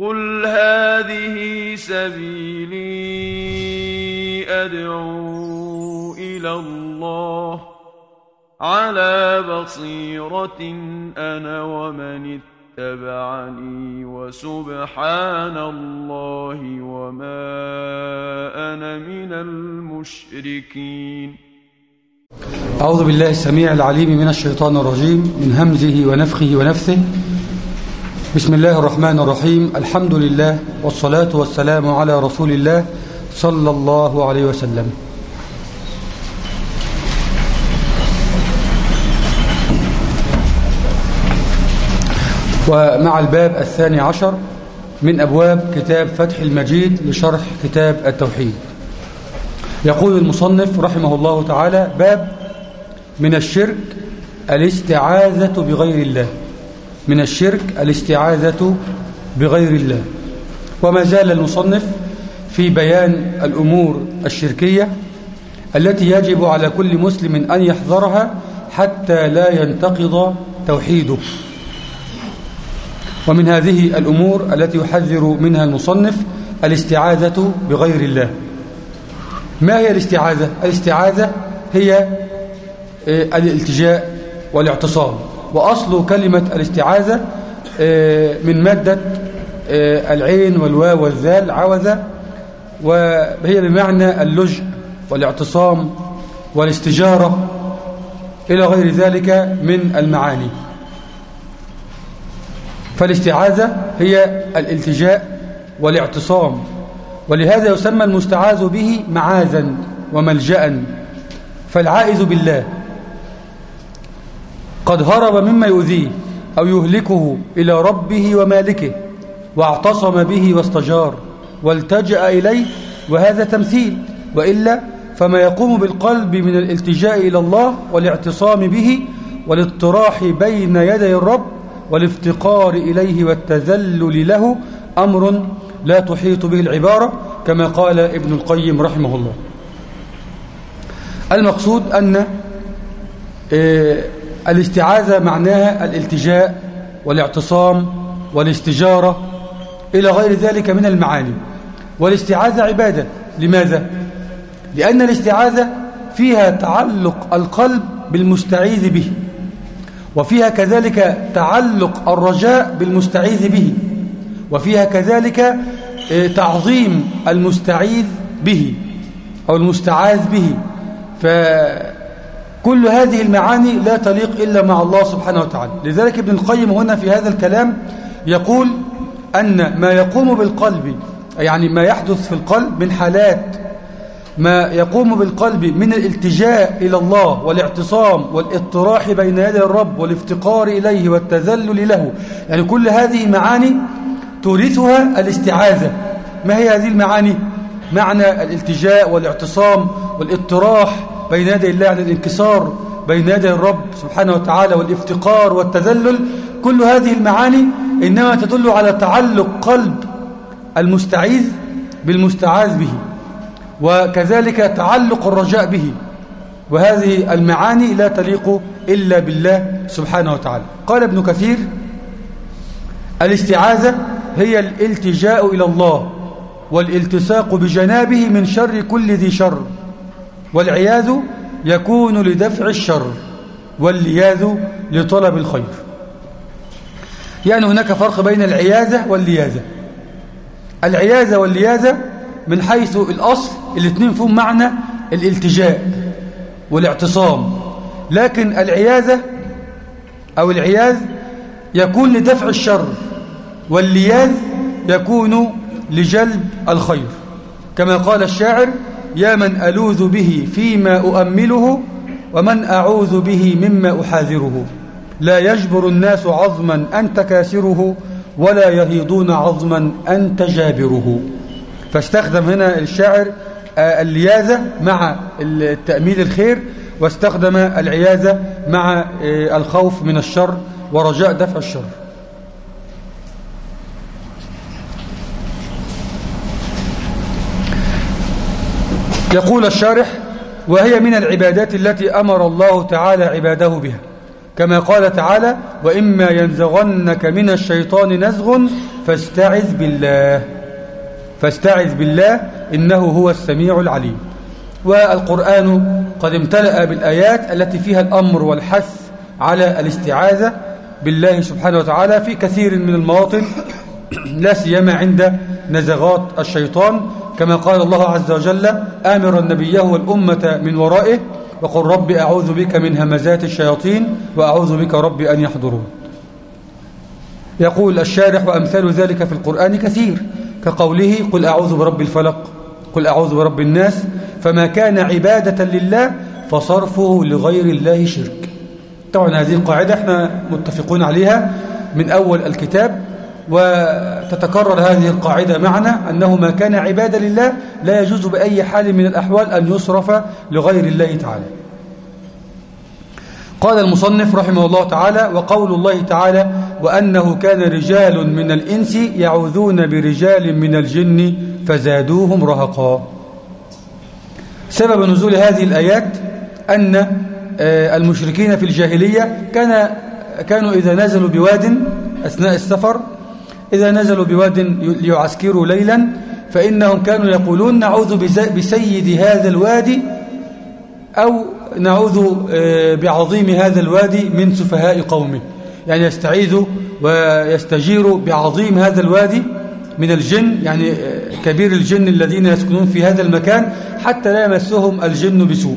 قل هذه سبيلي أدعو إلى الله على بصيرة أنا ومن اتبعني وسبحان الله وما أنا من المشركين أعوذ بالله السميع العليم من الشيطان الرجيم من همزه ونفخه ونفثه بسم الله الرحمن الرحيم. الحمد لله والصلاة والسلام على رسول الله صلى الله عليه وسلم. ومع الباب الثاني عشر من أبواب كتاب فتح المجيد لشرح كتاب التوحيد. يقول المصنف رحمه الله تعالى باب من الشرك الاستعاذة بغير الله. من الشرك الاستعاذة بغير الله. وما زال المصنف في بيان الأمور الشركية التي يجب على كل مسلم أن يحذرها حتى لا ينتقض توحيده. ومن هذه الأمور التي يحذر منها المصنف الاستعاذة بغير الله. ما هي الاستعاذة؟ الاستعاذة هي الالتجاء والاعتصام. وأصل كلمة الاستعاذة من مادة العين والواو والذال عوذة وهي بمعنى اللجء والاعتصام والاستجارة إلى غير ذلك من المعاني. فالاستعاذة هي الالتجاء والاعتصام ولهذا يسمى المستعاذ به معاذا وملجأ فالعائذ بالله. قد هرب مما يؤذيه أو يهلكه إلى ربه ومالكه واعتصم به واستجار والتجأ إليه وهذا تمثيل وإلا فما يقوم بالقلب من الالتجاء إلى الله والاعتصام به والاطراح بين يدي الرب والافتقار إليه والتذلل له أمر لا تحيط به العبارة كما قال ابن القيم رحمه الله. المقصود أن الاستعاذة معناها الالتجاء والاعتصام والاستجارة إلى غير ذلك من المعاني. والاستعاذة عبادة. لماذا؟ لأن الاستعاذة فيها تعلق القلب بالمستعيذ به وفيها كذلك تعلق الرجاء بالمستعيذ به وفيها كذلك تعظيم المستعيذ به أو المستعاذ به. فكل هذه المعاني لا تليق إلا مع الله سبحانه وتعالى. لذلك ابن القيم هنا في هذا الكلام يقول أن ما يقوم بالقلب يعني ما يحدث في القلب من حالات ما يقوم بالقلب من الالتجاء إلى الله والاعتصام والإطراح بين يدي الرب والافتقار إليه والتذلل له. يعني كل هذه معاني تورثها الاستعاذة. ما هي هذه المعاني؟ معنى الالتجاء والاعتصام والإطراح بين يدي الله عن الانكسار بين يدي الرب سبحانه وتعالى والافتقار والتذلل كل هذه المعاني إنما تدل على تعلق قلب المستعيذ بالمستعاذ به وكذلك تعلق الرجاء به وهذه المعاني لا تليق إلا بالله سبحانه وتعالى. قال ابن كثير الاستعاذة هي الالتجاء إلى الله والالتصاق بجنابه من شر كل ذي شر. والعياذ يكون لدفع الشر واللياذ لطلب الخير. يعني هناك فرق بين العياذة واللياذة العياذة واللياذة من حيث الأصل الاثنين فيهم معنى الالتجاء والاعتصام. لكن العياذة أو العياذ يكون لدفع الشر واللياذ يكون لجلب الخير. كما قال الشاعر يا من ألوذ به فيما أؤمله ومن أعوذ به مما أحاذره. لا يجبر الناس عظما أنت كاسره ولا يهيضون عظما أنت جابره فاستخدم هنا الشاعر اللياذة مع التأميل الخير واستخدم العياذة مع الخوف من الشر ورجاء دفع الشر. يقول الشارح وهي من العبادات التي أمر الله تعالى عباده بها. كما قال تعالى وإما ينزغنك من الشيطان نزغ فاستعذ بالله. فاستعذ بالله إنه هو السميع العليم. والقرآن قد امتلأ بالآيات التي فيها الأمر والحث على الاستعاذة بالله سبحانه وتعالى في كثير من المواطن لا سيما عند نزغات الشيطان. كما قال الله عز وجل آمرا نبيه والأمة من ورائه وقل رب أعوذ بك من همزات الشياطين وأعوذ بك رب أن يحضرون. يقول الشارح وأمثال ذلك في القرآن كثير كقوله قل أعوذ برب الفلق قل أعوذ برب الناس فما كان عبادة لله فصرفه لغير الله شرك. طبعا هذه القاعدة إحنا متفقون عليها من أول الكتاب وتتكرر هذه القاعدة معنا أنه ما كان عبادة لله لا يجوز بأي حال من الأحوال أن يصرف لغير الله تعالى. قال المصنف رحمه الله تعالى وقول الله تعالى وأنه كان رجال من الإنس يعوذون برجال من الجن فزادوهم رهقا. سبب نزول هذه الآيات أن آه، المشركين في الجاهلية كان كانوا إذا نزلوا بواد أثناء السفر إذا نزلوا بواد ليعسكروا ليلا فإنهم كانوا يقولون نعوذ بسيد هذا الوادي أو نعوذ آه، بعظيم هذا الوادي من سفهاء قومه. يعني يستعيذ ويستجير بعظيم هذا الوادي من الجن يعني آه، كبير الجن الذين يسكنون في هذا المكان حتى لا يمسهم الجن بسوء.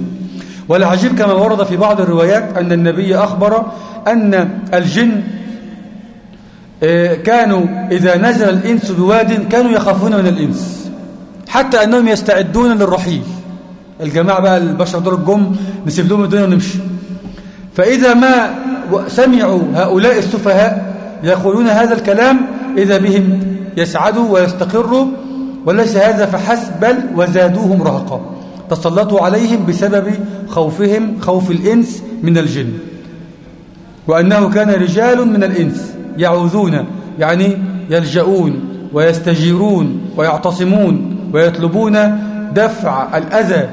والعجيب كما ورد في بعض الروايات أن النبي أخبر أن الجن كانوا إذا نزل الإنس بواد كانوا يخافون من الإنس حتى أنهم يستعدون للرحيل. الجماعة بقى البشر دول الجم نسيب لهم الدنيا ونمشي. فإذا ما سمعوا هؤلاء السفهاء يقولون هذا الكلام إذا بهم يسعدوا ويستقروا وليس هذا فحسب بل وزادوهم رهقا. تسلطوا عليهم بسبب خوفهم خوف الإنس من الجن. وأنه كان رجال من الإنس. يعوذون يعني يلجؤون ويستجيرون ويعتصمون ويطلبون دفع الأذى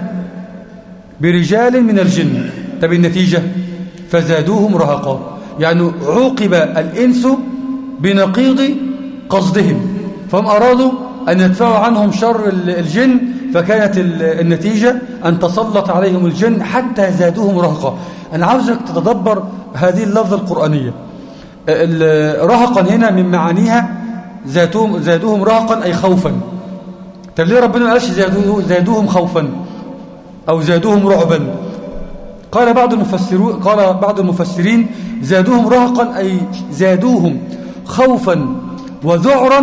برجال من الجن. طب النتيجة؟ فزادوهم رهقا. يعني عوقب الإنس بنقيض قصدهم. فهم أرادوا أن يدفعوا عنهم شر الجن فكانت النتيجة أن تسلط عليهم الجن حتى زادوهم رهقا. أنا عاوزك تتدبر هذه اللفظة القرآنية. رهقا هنا من معانيها زادوهم, زادوهم رهقا أي خوفا. طب ليه ربنا ما قالش زادوهم خوفا؟ أو زادوهم رعبا؟ قال بعض المفسرين قال بعض المفسرين زادوهم رهقا أي زادوهم خوفا وذعرا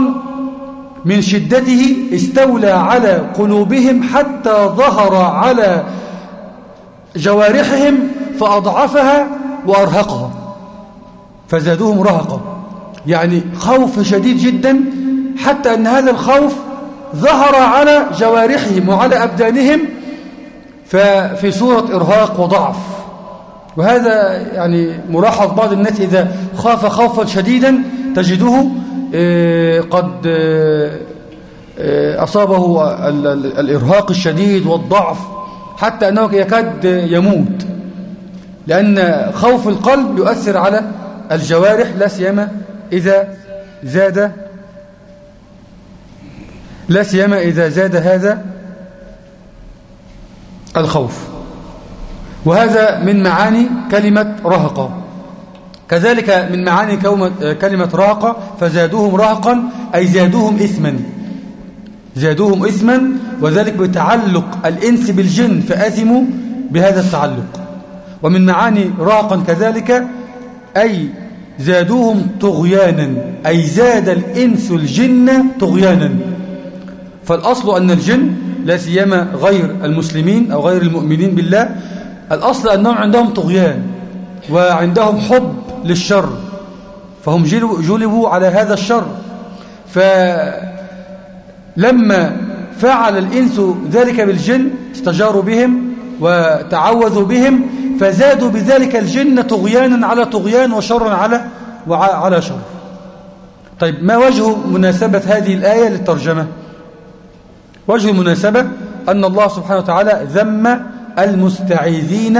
من شدته استولى على قلوبهم حتى ظهر على جوارحهم فأضعفها وأرهقها. فزادوهم رهقا. يعني خوف شديد جدا حتى أن هذا الخوف ظهر على جوارحهم وعلى أبدانهم ففي صورة إرهاق وضعف. وهذا يعني ملاحظ بعض الناس إذا خاف خوفا شديدا تجده آه، قد آه، آه، أصابه الإرهاق الشديد والضعف حتى أنه يكاد يموت. لأن خوف القلب يؤثر على الجوارح لا سيما إذا زاد لا سيما إذا زاد هذا الخوف. وهذا من معاني كلمة رهقة كذلك من معاني كلمة رهقة فزادوهم رهقا أي زادوهم إثما. زادوهم إثما وذلك بتعلق الإنس بالجن فأثموا بهذا التعلق. ومن معاني رهقا كذلك أي زادوهم طغيانا أي زاد الإنس الجن طغيانا. فالأصل أن الجن لا سيما غير المسلمين أو غير المؤمنين بالله الأصل أنهم عندهم طغيان وعندهم حب للشر فهم جلبوا على هذا الشر. فلما فعل الإنس ذلك بالجن استجاروا بهم وتعوذوا بهم فزادوا بذلك الجن طغيانا على طغيان وشرا على وعلى شر. طيب ما وجه مناسبة هذه الآية للترجمة؟ وجه المناسبة أن الله سبحانه وتعالى ذم المستعيذين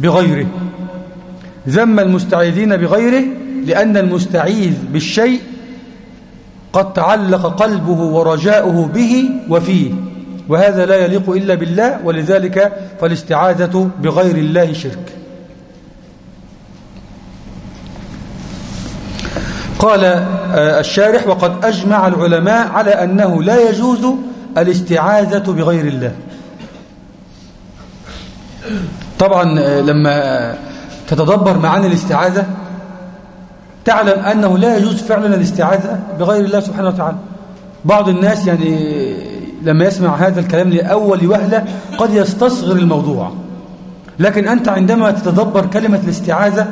بغيره. ذم المستعيذين بغيره لأن المستعيذ بالشيء قد تعلق قلبه ورجاؤه به وفيه. وهذا لا يليق إلا بالله ولذلك فالاستعاذة بغير الله شرك. قال آه، الشارح وقد أجمع العلماء على أنه لا يجوز الاستعاذة بغير الله. طبعا آه، لما تتدبر معاني الاستعاذة تعلم أنه لا يجوز فعلا الاستعاذة بغير الله سبحانه وتعالى. بعض الناس يعني لما يسمع هذا الكلام لأول وهلة قد يستصغر الموضوع. لكن أنت عندما تتدبر كلمة الاستعاذة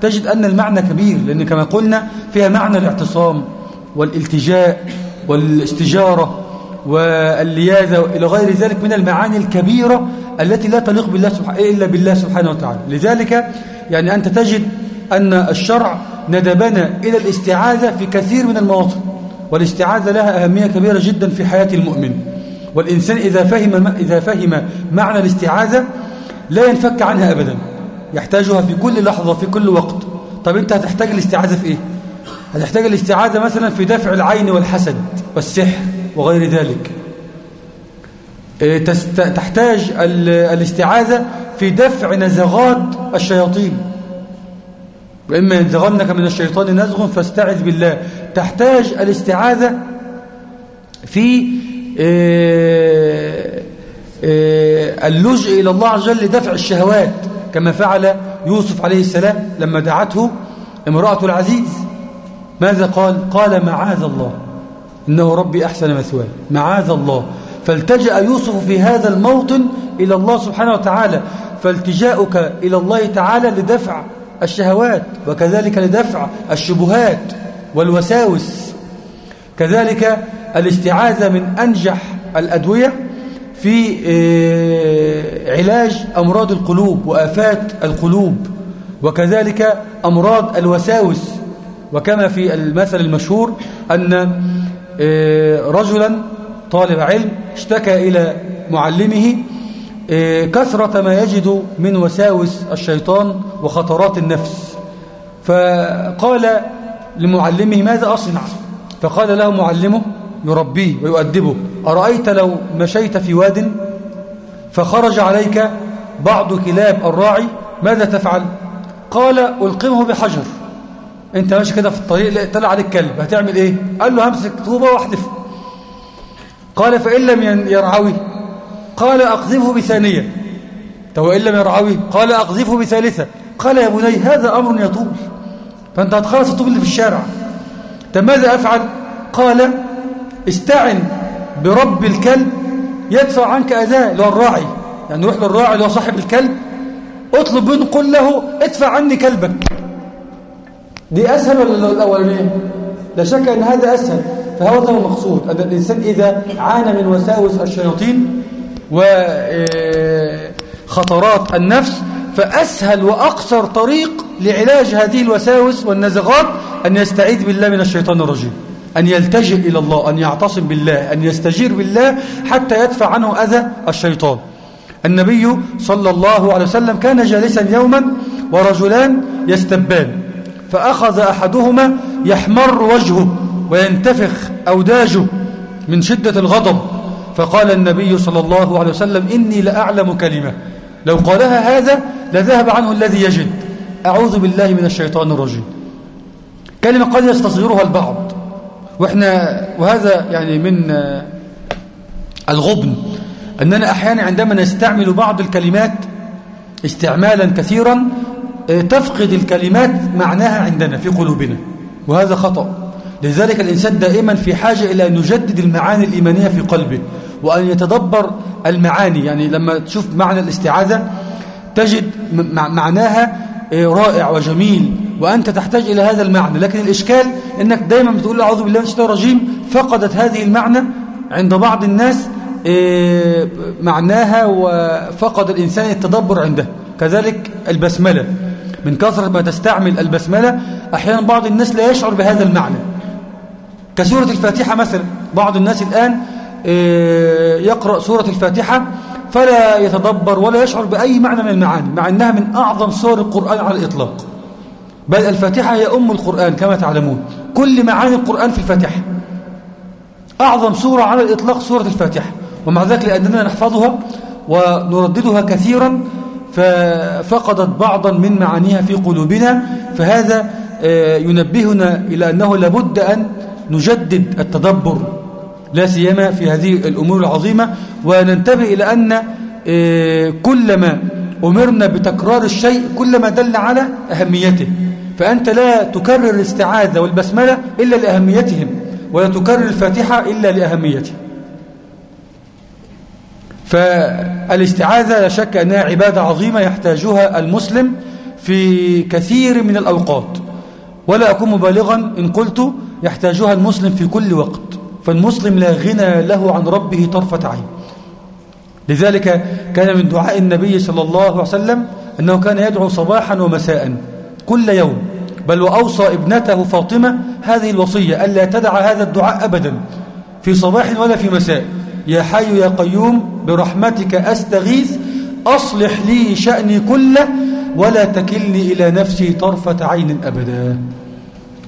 تجد أن المعنى كبير لأن كما قلنا فيها معنى الاعتصام والالتجاء والاستجارة واللياذة إلى غير ذلك من المعاني الكبيرة التي لا تليق بالله سبحانه إلا بالله سبحانه وتعالى. لذلك يعني أنت تجد أن الشرع ندبنا إلى الاستعاذة في كثير من المواطن والاستعاذة لها أهمية كبيرة جدا في حياة المؤمن. والإنسان إذا فهم, إذا فهم معنى الاستعاذة لا ينفك عنها أبدا. يحتاجها في كل لحظة في كل وقت. طب أنت هتحتاج الاستعاذة في إيه؟ هتحتاج الاستعاذة مثلا في دفع العين والحسد والسحر وغير ذلك. إيه، تحتاج الاستعاذة في دفع نزغات الشياطين. وإما ينزغنك من الشيطان نزغ فاستعذ بالله. تحتاج الاستعاذة في اللجء إلى الله عز وجل لدفع الشهوات كما فعل يوسف عليه السلام لما دعته امرأة العزيز. ماذا قال؟ قال معاذ الله. إنه ربي أحسن مثواي. معاذ الله. فالتجأ يوسف في هذا الموطن إلى الله سبحانه وتعالى. فالتجاؤك إلى الله تعالى لدفع الشهوات وكذلك لدفع الشبهات والوساوس. كذلك الاستعاذة من أنجح الأدوية في آه، علاج أمراض القلوب وآفات القلوب وكذلك أمراض الوساوس. وكما في المثل المشهور أن آه، رجلا طالب علم اشتكى إلى معلمه آه، كثرة ما يجد من وساوس الشيطان وخطرات النفس. فقال لمعلمه ماذا أصنع؟ فقال له معلمه يربيه ويؤدبه. أرأيت لو مشيت في واد فخرج عليك بعض كلاب الراعي ماذا تفعل؟ قال ألقمه بحجر. أنت ماشي كده في الطريق طلع عليك كلب. هتعمل إيه؟ قال له همسك طوبة واحدفه قال فإن لم يرعوي. قال أقذفه بثانية. تو إن لم يرعوي؟ قال أقذفه بثالثة. قال يا بني هذا أمر يطول فأنت هتخلص الطوب اللي في الشارع. طب ماذا أفعل؟ قال استعن برب الكلب يدفع عنك أذاه اللي هو الراعي. يعني روح للراعي اللي هو صاحب الكلب. اطلب منه قل له ادفع عني كلبك. دي أسهل ولا الأولانية لا شك أن هذا أسهل. فهو ده المقصود أن الإنسان إذا عانى من وساوس الشياطين وخطرات آه، النفس فأسهل وأقصر طريق لعلاج هذه الوساوس والنزغات أن يستعيذ بالله من الشيطان الرجيم. أن يلتجئ إلى الله أن يعتصم بالله أن يستجير بالله حتى يدفع عنه أذى الشيطان. النبي صلى الله عليه وسلم كان جالسا يوما ورجلان يستبان فأخذ أحدهما يحمر وجهه وينتفخ أوداجه من شدة الغضب. فقال النبي صلى الله عليه وسلم إني لأعلم كلمة لو قالها هذا لذهب عنه الذي يجد. أعوذ بالله من الشيطان الرجيم. كلمة قد يستصغرها البعض. وإحنا وهذا يعني من الغبن أننا أحيانا عندما نستعمل بعض الكلمات استعمالا كثيرا آه، تفقد الكلمات معناها عندنا في قلوبنا وهذا خطأ. لذلك الإنسان دائما في حاجة إلى أن يجدد المعاني الإيمانية في قلبه وأن يتدبر المعاني. يعني لما تشوف معنى الاستعاذة تجد معناها آه، رائع وجميل وأنت تحتاج إلى هذا المعنى. لكن الإشكال أنك دائما بتقول أعوذ بالله من الشيطان الرجيم فقدت هذه المعنى عند بعض الناس آه، معناها وفقد الإنسان التدبر عنده. كذلك البسملة. من كثرة ما تستعمل البسملة أحيانا بعض الناس لا يشعر بهذا المعنى. كسورة الفاتحة مثلا بعض الناس الآن آه، يقرأ سورة الفاتحة فلا يتدبر ولا يشعر بأي معنى من المعاني مع أنها من أعظم سور القرآن على الإطلاق. بل الفاتحة هي أم القرآن كما تعلمون. كل معاني القرآن في الفاتحة. أعظم سورة على الإطلاق سورة الفاتحة. ومع ذلك لأننا نحفظها ونرددها كثيرا ففقدت بعضا من معانيها في قلوبنا. فهذا آه، ينبهنا إلى أنه لابد أن نجدد التدبر. لا سيما في هذه الأمور العظيمة. وننتبه إلى أن آه، كلما أمرنا بتكرار الشيء كلما دل على أهميته. فأنت لا تكرر الاستعاذة والبسملة إلا لأهميتهم ولا تكرر الفاتحة إلا لأهميتها فالاستعاذة لا شك أنها عبادة عظيمة يحتاجها المسلم في كثير من الأوقات. ولا أكون مبالغا إن قلت يحتاجها المسلم في كل وقت. فالمسلم لا غنى له عن ربه طرفة عين. لذلك كان من دعاء النبي صلى الله عليه وسلم أنه كان يدعو صباحا ومساء. كل يوم. بل وأوصى ابنته فاطمة هذه الوصية ألا تدع هذا الدعاء أبدا في صباح ولا في مساء. يا حي يا قيوم برحمتك أستغيث أصلح لي شأني كله ولا تكلني إلى نفسي طرفة عين أبدا.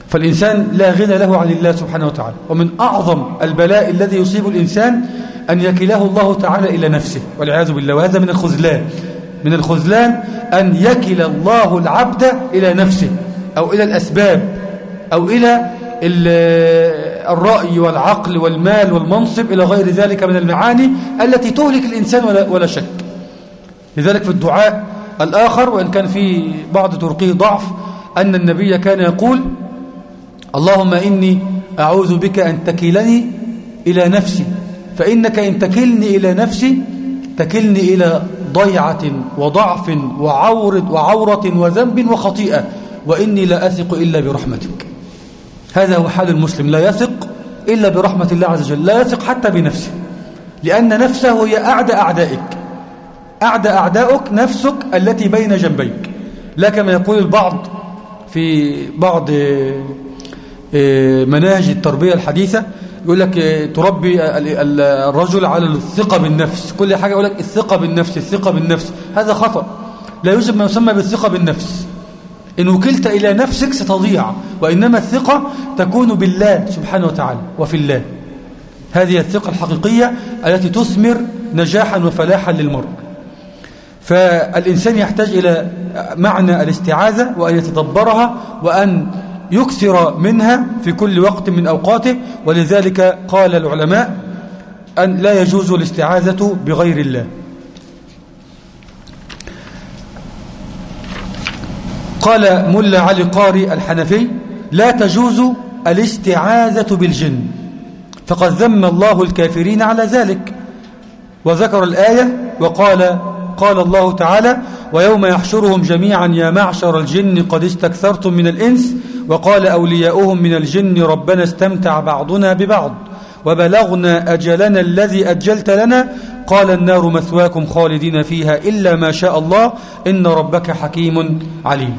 فالإنسان لا غنى له عن الله سبحانه وتعالى. ومن أعظم البلاء الذي يصيب الإنسان أن يكله الله تعالى إلى نفسه والعياذ بالله. وهذا من الخذلان. من الخذلان أن يكل الله العبد إلى نفسه أو إلى الأسباب أو إلى الرأي والعقل والمال والمنصب إلى غير ذلك من المعاني التي تهلك الإنسان ولا, شك. لذلك في الدعاء الآخر وإن كان في بعض طرقه ضعف أن النبي كان يقول اللهم إني أعوذ بك أن تكلني إلى نفسي فإنك إن تكلني إلى نفسي تكلني إلى ضيعة وضعف وعور وعورة وذنب وخطيئة. وإني لا أثق إلا برحمتك. هذا هو حال المسلم. لا يثق إلا برحمة الله عز وجل. لا يثق حتى بنفسه. لأن نفسه هي أعدى أعدائك. أعدى أعدائك نفسك التي بين جنبيك. لا كما يقول البعض في بعض آه، مناهج التربية الحديثة يقول لك تربي الرجل على الثقة بالنفس. كل حاجة يقول لك الثقة بالنفس الثقة بالنفس. هذا خطأ. لا يوجد ما يسمى بالثقة بالنفس. إن وكلت إلى نفسك ستضيع وإنما الثقة تكون بالله سبحانه وتعالى وفي الله. هذه الثقة الحقيقية التي تثمر نجاحا وفلاحا للمرء. فالإنسان يحتاج إلى معنى الاستعاذة وأن يتدبرها وأن يكثر منها في كل وقت من أوقاته ولذلك قال العلماء أن لا يجوز الاستعاذة بغير الله. قال ملا علي قاري الحنفي لا تجوز الاستعاذة بالجن فقد ذم الله الكافرين على ذلك. وذكر الآية وقال قال الله تعالى ويوم يحشرهم جميعا يا معشر الجن قد استكثرتم من الإنس وقال أولياؤهم من الجن ربنا استمتع بعضنا ببعض وبلغنا أجلنا الذي أجلت لنا قال النار مثواكم خالدين فيها إلا ما شاء الله إن ربك حكيم عليم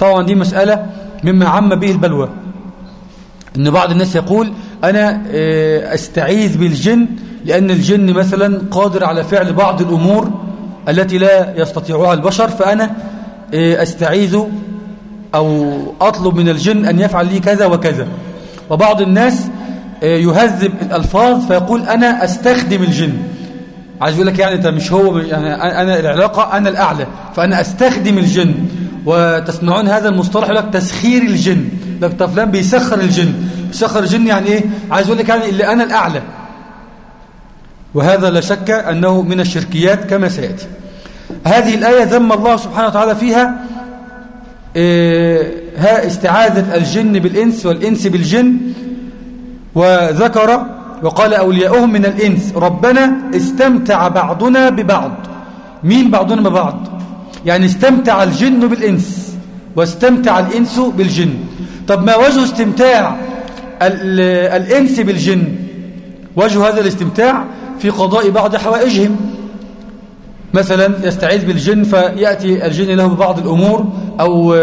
طبعا دي مسألة مما عم به البلوى إن بعض الناس يقول أنا آه، أستعيذ بالجن لأن الجن مثلا قادر على فعل بعض الأمور التي لا يستطيعها البشر فأنا آه، أستعيذ أو أطلب من الجن أن يفعل لي كذا وكذا. وبعض الناس آه، يهذب الألفاظ فيقول أنا أستخدم الجن. عايز يقول لك يعني أنت مش هو يعني أنا العلاقة أنا الأعلى فأنا أستخدم الجن. وتسمعون هذا المصطلح يقول لك تسخير الجن. لك فلان بيسخر الجن. بيسخر الجن يعني إيه؟ عايز يقول لك يعني اللي أنا الأعلى. وهذا لا شك أنه من الشركيات كما سيأتي. هذه الآية ذم الله سبحانه وتعالى فيها إيه ها استعاذة الجن بالإنس والإنس بالجن وذكر وقال أولياؤهم من الإنس ربنا استمتع بعضنا ببعض. مين بعضنا ببعض؟ يعني استمتع الجن بالإنس واستمتع الإنس بالجن. طب ما وجه استمتاع الإنس بالجن؟ وجه هذا الاستمتاع في قضاء بعض حوائجهم. مثلا يستعيذ بالجن فيأتي الجن له ببعض الأمور أو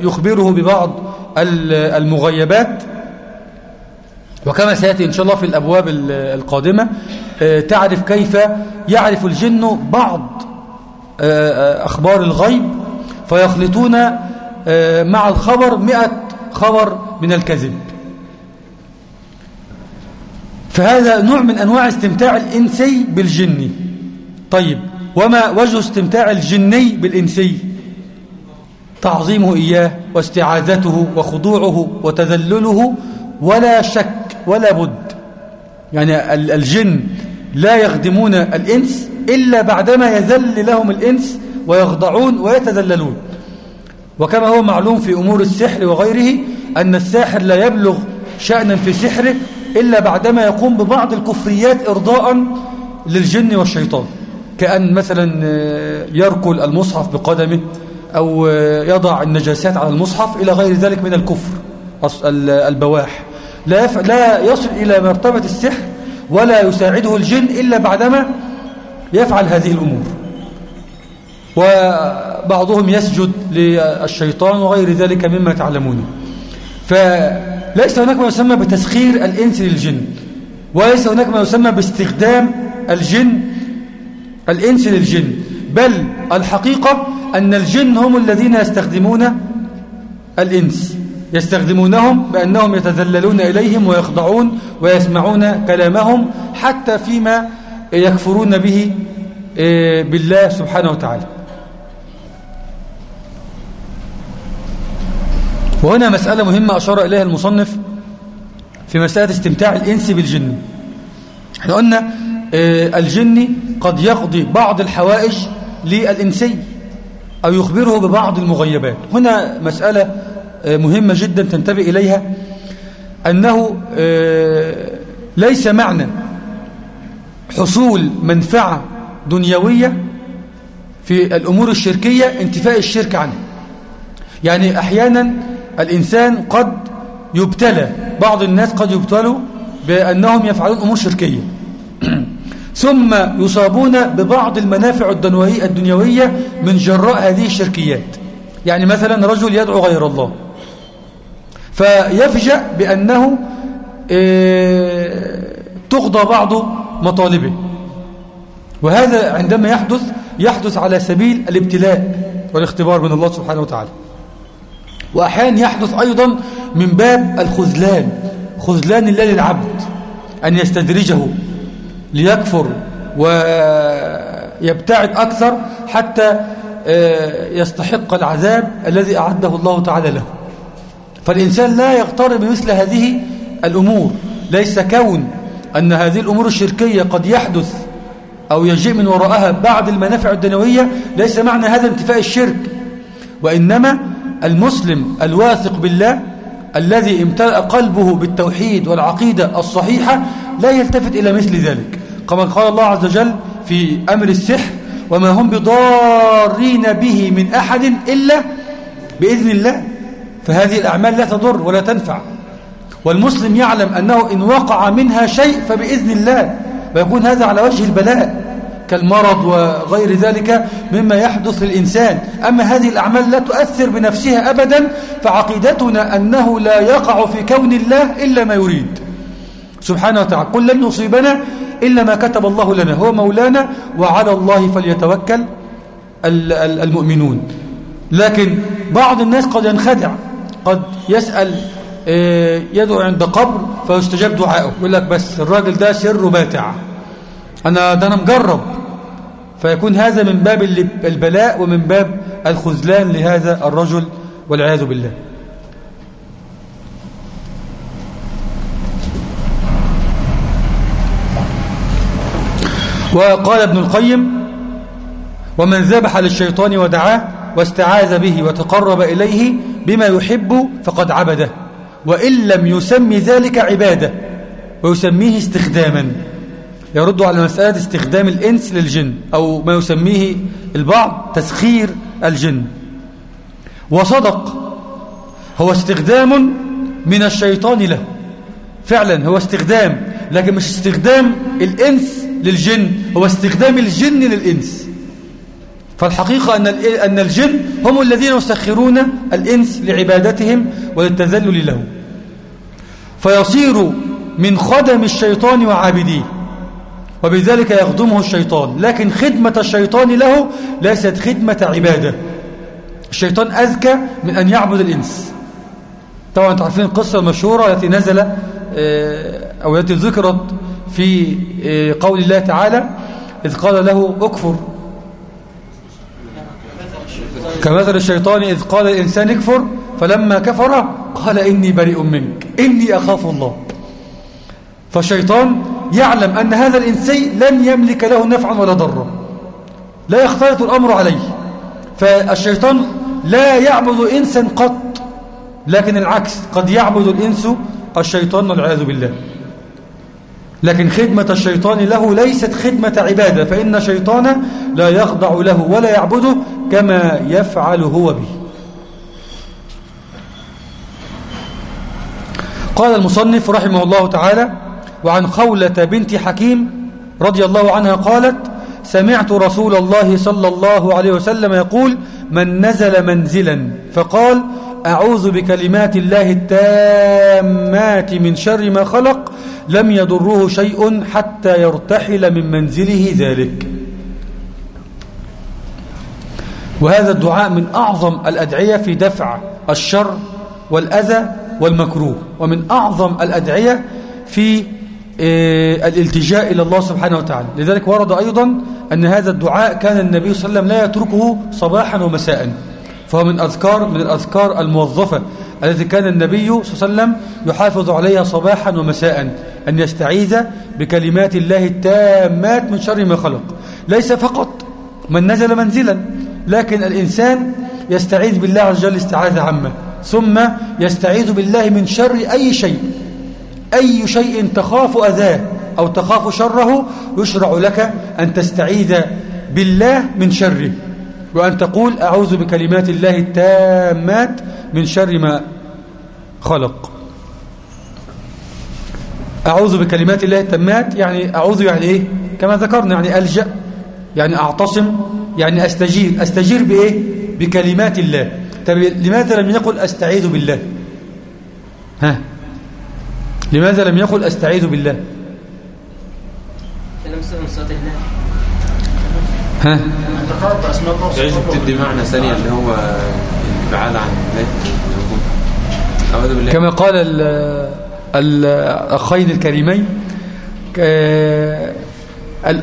يخبره ببعض المغيبات. وكما سيأتي إن شاء الله في الأبواب القادمة تعرف كيف يعرف الجن بعض أخبار الغيب فيخلطون آه، مع الخبر مئة خبر من الكذب. فهذا نوع من أنواع استمتاع الإنسي بالجني طيب وما وجه استمتاع الجني بالإنسي تعظيمه إياه واستعاذته وخضوعه وتذلله ولا شك ولا بد. يعني الجن لا يخدمون الإنس إلا بعدما يذل لهم الإنس ويخضعون ويتذللون. وكما هو معلوم في أمور السحر وغيره أن الساحر لا يبلغ شأنا في سحره إلا بعدما يقوم ببعض الكفريات إرضاء للجن والشيطان. كأن مثلا آه، يركل المصحف بقدمه أو آه، يضع النجاسات على المصحف إلى غير ذلك من الكفر البواح. لا, لا يصل إلى مرتبة السحر ولا يساعده الجن إلا بعدما يفعل هذه الأمور. وبعضهم يسجد للشيطان وغير ذلك مما تعلمونه فليس هناك ما يسمى بتسخير الإنس للجن وليس هناك ما يسمى باستخدام الجن الإنس للجن. بل الحقيقة أن الجن هم الذين يستخدمون الإنس. يستخدمونهم بأنهم يتذللون إليهم ويخضعون ويسمعون كلامهم حتى فيما يكفرون به إيه، بالله سبحانه وتعالى. وهنا مسألة مهمة أشار إليها المصنف في مسألة استمتاع الإنس بالجن. إحنا قلنا إيه، الجن قد يقضي بعض الحوائج للإنسي أو يخبره ببعض المغيبات. هنا مسألة إيه، مهمة جدا تنتبه إليها أنه ليس معنى حصول منفعة دنيوية في الأمور الشركية انتفاء الشرك عنه. يعني أحيانا الإنسان قد يبتلى بعض الناس قد يبتلوا بأنهم يفعلون أمور شركية. ثم يصابون ببعض المنافع الدنيوية من جراء هذه الشركيات. يعني مثلا رجل يدعو غير الله فيفجأ بأنه آه، تقضى بعض مطالبه. وهذا عندما يحدث يحدث على سبيل الابتلاء والاختبار من الله سبحانه وتعالى. وأحيانا يحدث أيضا من باب الخذلان خذلان الله للعبد أن يستدرجه. ليكفر ويبتعد أكثر حتى آه، يستحق العذاب الذي أعده الله تعالى له. فالإنسان لا يغتر بمثل هذه الأمور. ليس كون أن هذه الأمور الشركية قد يحدث أو يجيء من وراءها بعض المنافع الدنيوية ليس معنى هذا انتفاء الشرك. وإنما المسلم الواثق بالله الذي امتلأ قلبه بالتوحيد والعقيدة الصحيحة لا يلتفت إلى مثل ذلك. كما قال الله عز وجل في أمر السحر وما هم بضارين به من أحد إلا بإذن الله. فهذه الأعمال لا تضر ولا تنفع. والمسلم يعلم أنه إن وقع منها شيء فبإذن الله ويكون هذا على وجه البلاء. كالمرض وغير ذلك مما يحدث للإنسان. أما هذه الأعمال لا تؤثر بنفسها أبدا فعقيدتنا أنه لا يقع في كون الله إلا ما يريد. سبحانه وتعالى قل لن يصيبنا إلا ما كتب الله لنا. هو مولانا وعلى الله فليتوكل المؤمنون. لكن بعض الناس قد ينخدع قد يسأل آه، يدعو عند قبر فيستجاب دعائه. يقول لك بس الراجل ده سره باتع. أنا ده أنا مجرب. فيكون هذا من باب البلاء ومن باب الخذلان لهذا الرجل والعياذ بالله. وقال ابن القيم ومن ذبح للشيطان ودعاه واستعاذ به وتقرب إليه بما يحب فقد عبده وإن لم يسمي ذلك عبادة ويسميه استخداما يرد على مسألة استخدام الإنس للجن أو ما يسميه البعض تسخير الجن. وصدق هو استخدام من الشيطان له فعلا هو استخدام لكن مش استخدام الإنس للجن هو استخدام الجن للإنس. فالحقيقة أن أن الجن هم الذين يسخرون الإنس لعبادتهم وللتذلل له فيصير من خدم الشيطان وعابديه وبذلك يخدمه الشيطان. لكن خدمة الشيطان له ليست خدمة عبادة. الشيطان أذكى من أن يعبد الإنس. طبعا أنتم عارفين القصة المشهورة التي نزل آه، أو التي ذكرت في آه، قول الله تعالى إذ قال له أكفر. كمثل الشيطان إذ قال الإنسان اكفر فلما كفر قال إني بريء منك إني أخاف الله. فالشيطان يعلم أن هذا الإنسان لن يملك له نفعا ولا ضرا. لا يختلط الأمر عليه. فالشيطان لا يعبد إنسا قط لكن العكس قد يعبد الإنس الشيطان والعياذ بالله. لكن خدمة الشيطان له ليست خدمة عبادة فإن الشيطان لا يخضع له ولا يعبده كما يفعل هو به. قال المصنف رحمه الله تعالى وعن خولة بنت حكيم رضي الله عنها قالت سمعت رسول الله صلى الله عليه وسلم يقول من نزل منزلا فقال أعوذ بكلمات الله التامات من شر ما خلق لم يضره شيء حتى يرتحل من منزله ذلك. وهذا الدعاء من أعظم الأدعية في دفع الشر والأذى والمكروه ومن أعظم الأدعية في آه، الالتجاء إلى الله سبحانه وتعالى. لذلك ورد أيضا أن هذا الدعاء كان النبي صلى الله عليه وسلم لا يتركه صباحا ومساء. فهو من أذكار من الأذكار الموظفة التي كان النبي صلى الله عليه وسلم يحافظ عليها صباحا ومساء. أن يستعيذ بكلمات الله التامات من شر ما خلق. ليس فقط من نزل منزلا لكن الإنسان يستعيذ بالله عز وجل استعاذة عامة ثم يستعيذ بالله من شر أي شيء. أي شيء تخاف أذاه أو تخاف شره يشرع لك أن تستعيذ بالله من شره وأن تقول أعوذ بكلمات الله التامات من شر ما خلق. أعوذ بكلمات الله التامات يعني أعوذ يعني إيه؟ كما ذكرنا يعني ألجأ يعني أعتصم يعني أستجير. أستجير بإيه؟ بكلمات الله. طب لماذا لم يقل أستعيذ بالله؟ ها؟ لماذا لم يقل أستعيذ بالله؟ ها؟ جايز بتدي معنى ثاني اللي هو الابعاد عن الله. كما قال الأخين الكريمين.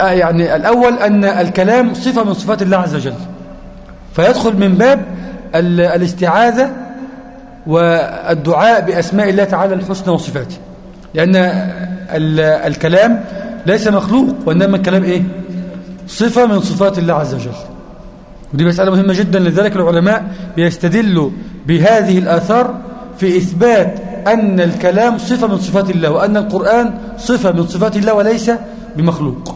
يعني الأول أن الكلام صفة من صفات الله عز وجل. فيدخل من باب الاستعاذة والدعاء بأسماء الله تعالى الحسنى وصفاته. لأن الكلام ليس مخلوق وإنما الكلام إيه؟ صفة من صفات الله عز وجل. ودي مسألة مهمة جدا لذلك العلماء بيستدلوا بهذه الآثار في إثبات أن الكلام صفة من صفات الله وأن القرآن صفة من صفات الله وليس بمخلوق.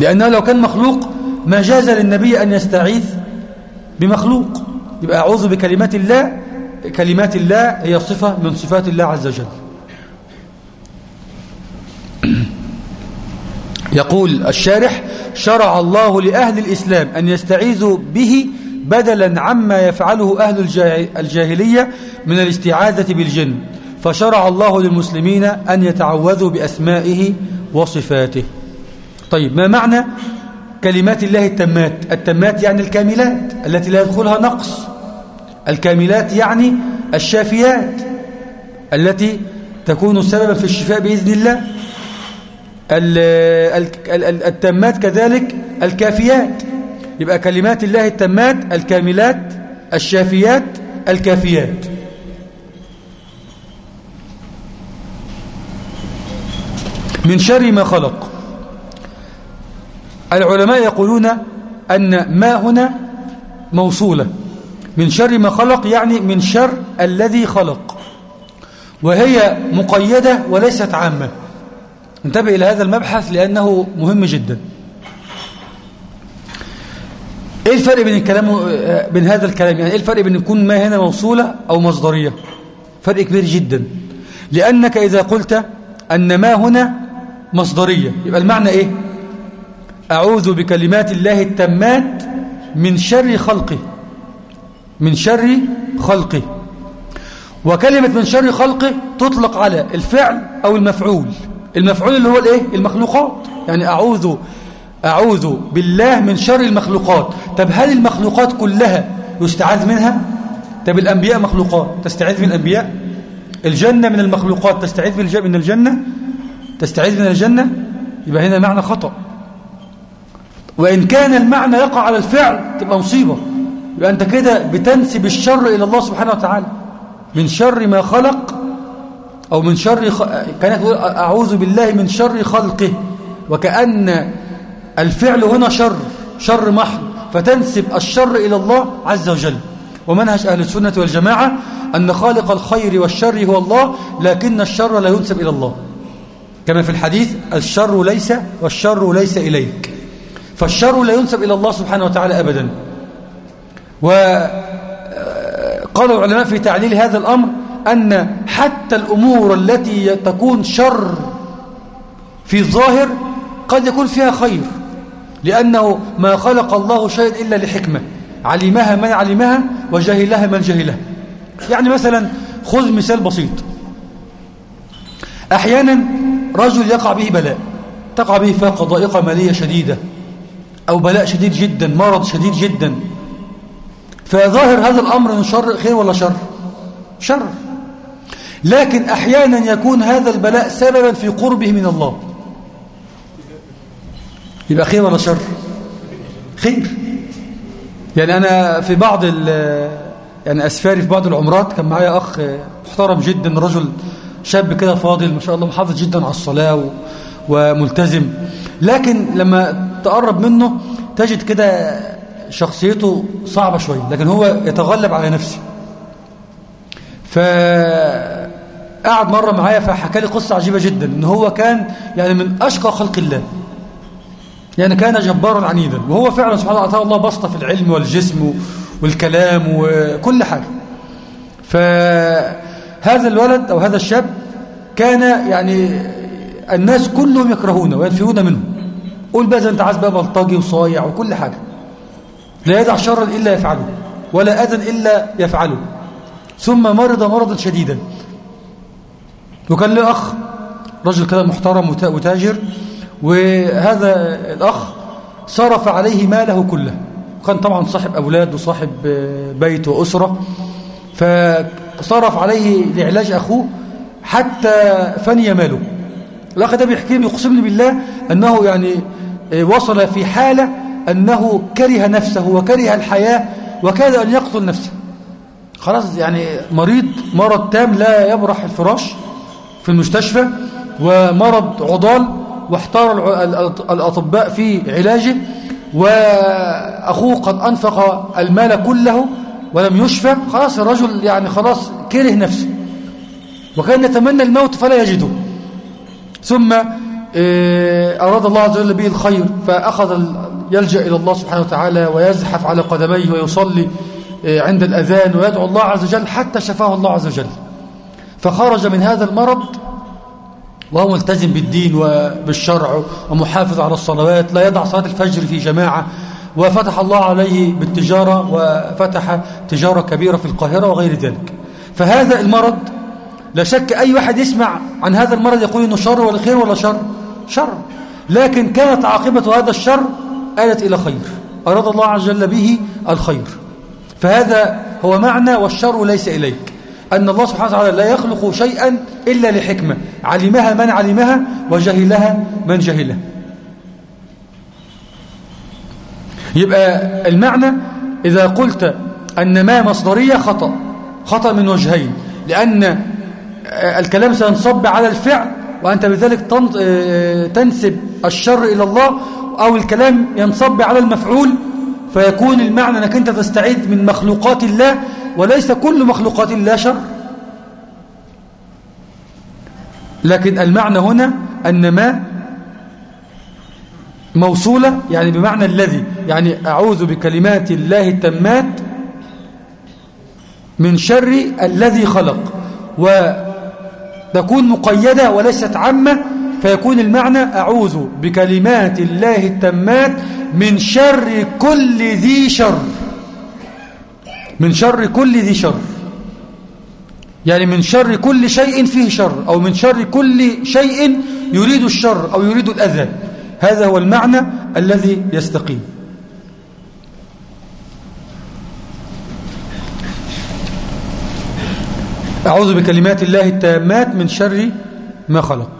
لأنه لو كان مخلوق ما جاز للنبي أن يستعيذ بمخلوق. يبقى أعوذ بكلمات الله كلمات الله هي صفة من صفات الله عز وجل. يقول الشارح شرع الله لأهل الإسلام أن يستعيذوا به بدلا عما يفعله أهل الجاهلية من الاستعاذة بالجن. فشرع الله للمسلمين أن يتعوذوا بأسمائه وصفاته. طيب ما معنى كلمات الله التمات التمات يعني الكاملات التي لا يدخلها نقص. الكاملات يعني الشافيات التي تكون سببا في الشفاء بإذن الله. التمات كذلك الكافيات. يبقى كلمات الله التمات الكاملات الشافيات الكافيات. من شر ما خلق. العلماء يقولون أن ما هنا موصولة. من شر ما خلق يعني من شر الذي خلق. وهي مقيدة وليست عامة. انتبه إلى هذا المبحث لأنه مهم جدا. إيه الفرق بين الكلام بين هذا الكلام؟ يعني إيه الفرق بين يكون ما هنا موصولة أو مصدرية؟ فرق كبير جدا. لأنك إذا قلت أن ما هنا مصدرية يبقى المعنى إيه؟ أعوذ بكلمات الله التامات من شر خلقه. من شر خلقه. وكلمة من شر خلقه تطلق على الفعل أو المفعول. المفعول اللي هو الإيه؟ المخلوقات. يعني أعوذ أعوذ بالله من شر المخلوقات. طب هل المخلوقات كلها يستعاذ منها؟ طب الأنبياء مخلوقات تستعيذ من الأنبياء؟ الجنة من المخلوقات تستعيذ من الجنة؟ تستعيذ من الجنة؟ يبقى هنا معنى خطأ. وإن كان المعنى يقع على الفعل تبقى مصيبة. يبقى أنت كده بتنسب الشر إلى الله سبحانه وتعالى. من شر ما خلق أو من شر خ... كانت تقول أعوذ بالله من شر خلقه. وكأن الفعل هنا شر شر محض. فتنسب الشر إلى الله عز وجل. ومنهج أهل السنة والجماعة أن خالق الخير والشر هو الله لكن الشر لا ينسب إلى الله. كما في الحديث الشر ليس والشر ليس إليك. فالشر لا ينسب إلى الله سبحانه وتعالى أبدا. وقال العلماء في تعليل هذا الأمر أن حتى الأمور التي تكون شر في الظاهر قد يكون فيها خير. لأنه ما خلق الله شيء إلا لحكمة. علمها من علمها وجهلها من جهلها. يعني مثلا خذ مثال بسيط. أحيانا رجل يقع به بلاء. تقع به فاقة ضائقة مالية شديدة أو بلاء شديد جدا مرض شديد جدا. فظاهر هذا الأمر من شر خير ولا شر؟ شر. لكن أحيانا يكون هذا البلاء سببا في قربه من الله. يبقى خير ولا شر؟ خير. يعني أنا في بعض يعني أسفاري في بعض العمرات كان معايا أخ محترم جدا رجل شاب كده فاضل ما شاء الله محافظ جدا على الصلاة وملتزم. لكن لما تقرب منه تجد كده شخصيته صعبة شوية لكن هو يتغلب على نفسه. فقعد مرة معايا فحكى لي قصة عجيبة جدا إن هو كان يعني من أشقى خلق الله. يعني كان جبارا عنيدا وهو فعلا سبحانه الله أعطاه الله بسطة في العلم والجسم والكلام وكل حاجة. فهذا الولد أو هذا الشاب كان يعني الناس كلهم يكرهونه وينفرون منه. قول بقى أنت عايز بقى بلطجي وصايع وكل حاجة. لا يدع شرا إلا يفعله ولا أذى إلا يفعله. ثم مرض مرضا شديدا. وكان له أخ رجل كده محترم وتاجر. وهذا الأخ صرف عليه ماله كله. وكان طبعا صاحب أولاد وصاحب بيت وأسرة. فصرف عليه لعلاج أخوه حتى فني ماله. الأخ ده بيحكي لي يقسم لي بالله أنه يعني وصل في حالة أنه كره نفسه وكره الحياة وكاد أن يقتل نفسه. خلاص يعني مريض مرض تام لا يبرح الفراش في المستشفى ومرض عضال واحتار الأطباء في علاجه وأخوه قد أنفق المال كله ولم يشفى خلاص الرجل يعني خلاص كره نفسه. وكأن يتمنى الموت فلا يجده. ثم أراد الله عز وجل به الخير فأخذ يلجأ إلى الله سبحانه وتعالى ويزحف على قدميه ويصلي عند الأذان ويدعو الله عز وجل حتى شفاه الله عز وجل. فخرج من هذا المرض وهو ملتزم بالدين وبالشرع ومحافظ على الصلوات لا يدع صلاة الفجر في جماعة. وفتح الله عليه بالتجارة وفتح تجارة كبيرة في القاهرة وغير ذلك. فهذا المرض لا شك أي واحد يسمع عن هذا المرض يقول إنه شر ولا خير ولا شر. شر. لكن كانت عاقبة هذا الشر آلت إلى خير. أراد الله عز وجل به الخير. فهذا هو معنى والشر ليس إليك. أن الله سبحانه وتعالى لا يخلق شيئا إلا لحكمة. علمها من علمها وجهلها من جهلها. يبقى المعنى إذا قلت أن ما مصدرية خطأ خطأ من وجهين لأن الكلام سينصب على الفعل وأنت بذلك تنسب الشر إلى الله أو الكلام ينصب على المفعول فيكون المعنى أنك أنت تستعيد من مخلوقات الله وليس كل مخلوقات الله شر. لكن المعنى هنا أن ما موصولة يعني بمعنى الذي يعني أعوذ بكلمات الله التمات من شر الذي خلق وتكون مقيدة وليست عامة فيكون المعنى أعوذ بكلمات الله التمات من شر كل ذي شر. من شر كل ذي شر. يعني من شر كل شيء فيه شر أو من شر كل شيء يريد الشر أو يريد الأذى. هذا هو المعنى الذي يستقيم. أعوذ بكلمات الله التامات من شر ما خلق.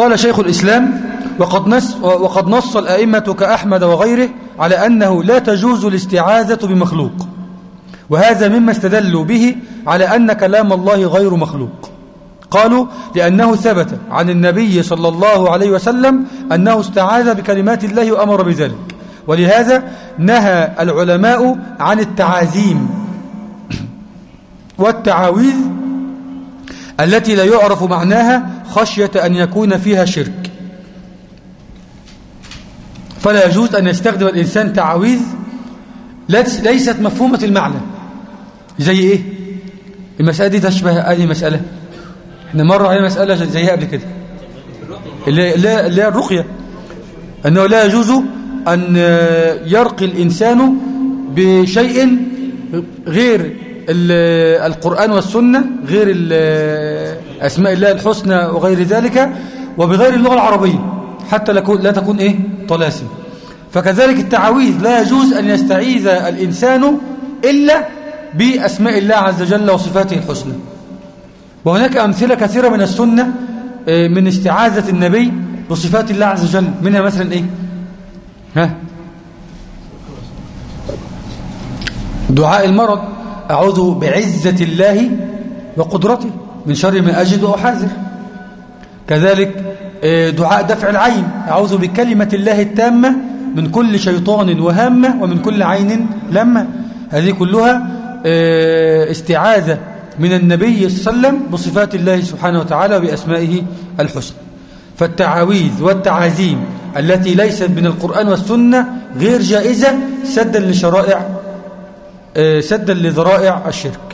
قال شيخ الإسلام وقد نص, وقد نص الأئمة كأحمد وغيره على أنه لا تجوز الاستعاذة بمخلوق. وهذا مما استدلوا به على أن كلام الله غير مخلوق. قالوا لأنه ثبت عن النبي صلى الله عليه وسلم أنه استعاذ بكلمات الله وأمر بذلك. ولهذا نهى العلماء عن التعازيم والتعاويذ التي لا يعرف معناها خشية أن يكون فيها شرك. فلا يجوز أن يستخدم الإنسان تعاويذ ليست مفهومة المعنى. زي إيه؟ المسألة دي تشبه أي مسألة إحنا مرة علينا مسألة زيها قبل كده. اللي, اللي هي الرقية. أنه لا يجوز أن يرقي الإنسان بشيء غير القرآن والسنة غير أسماء الله الحسنى وغير ذلك وبغير اللغة العربية حتى لا تكون إيه؟ طلاسم. فكذلك التعاويذ لا يجوز أن يستعيذ الإنسان إلا بأسماء الله عز وجل وصفاته الحسنى. وهناك أمثلة كثيرة من السنة من استعاذة النبي بصفات الله عز وجل منها مثلا إيه؟ ها؟ دعاء المرض أعوذ بعزة الله وقدرته. من شر ما أجد وأحذر. كذلك دعاء دفع العين. أعوذ بكلمة الله التامة من كل شيطان وهامة ومن كل عين لمة. هذه كلها استعاذة من النبي صلى الله عليه وسلم بصفات الله سبحانه وتعالى وبأسمائه الحسنى. فالتعاويذ والتعازيم التي ليست من القرآن والسنة غير جائزة سدا لشرائع سدا لذرائع الشرك.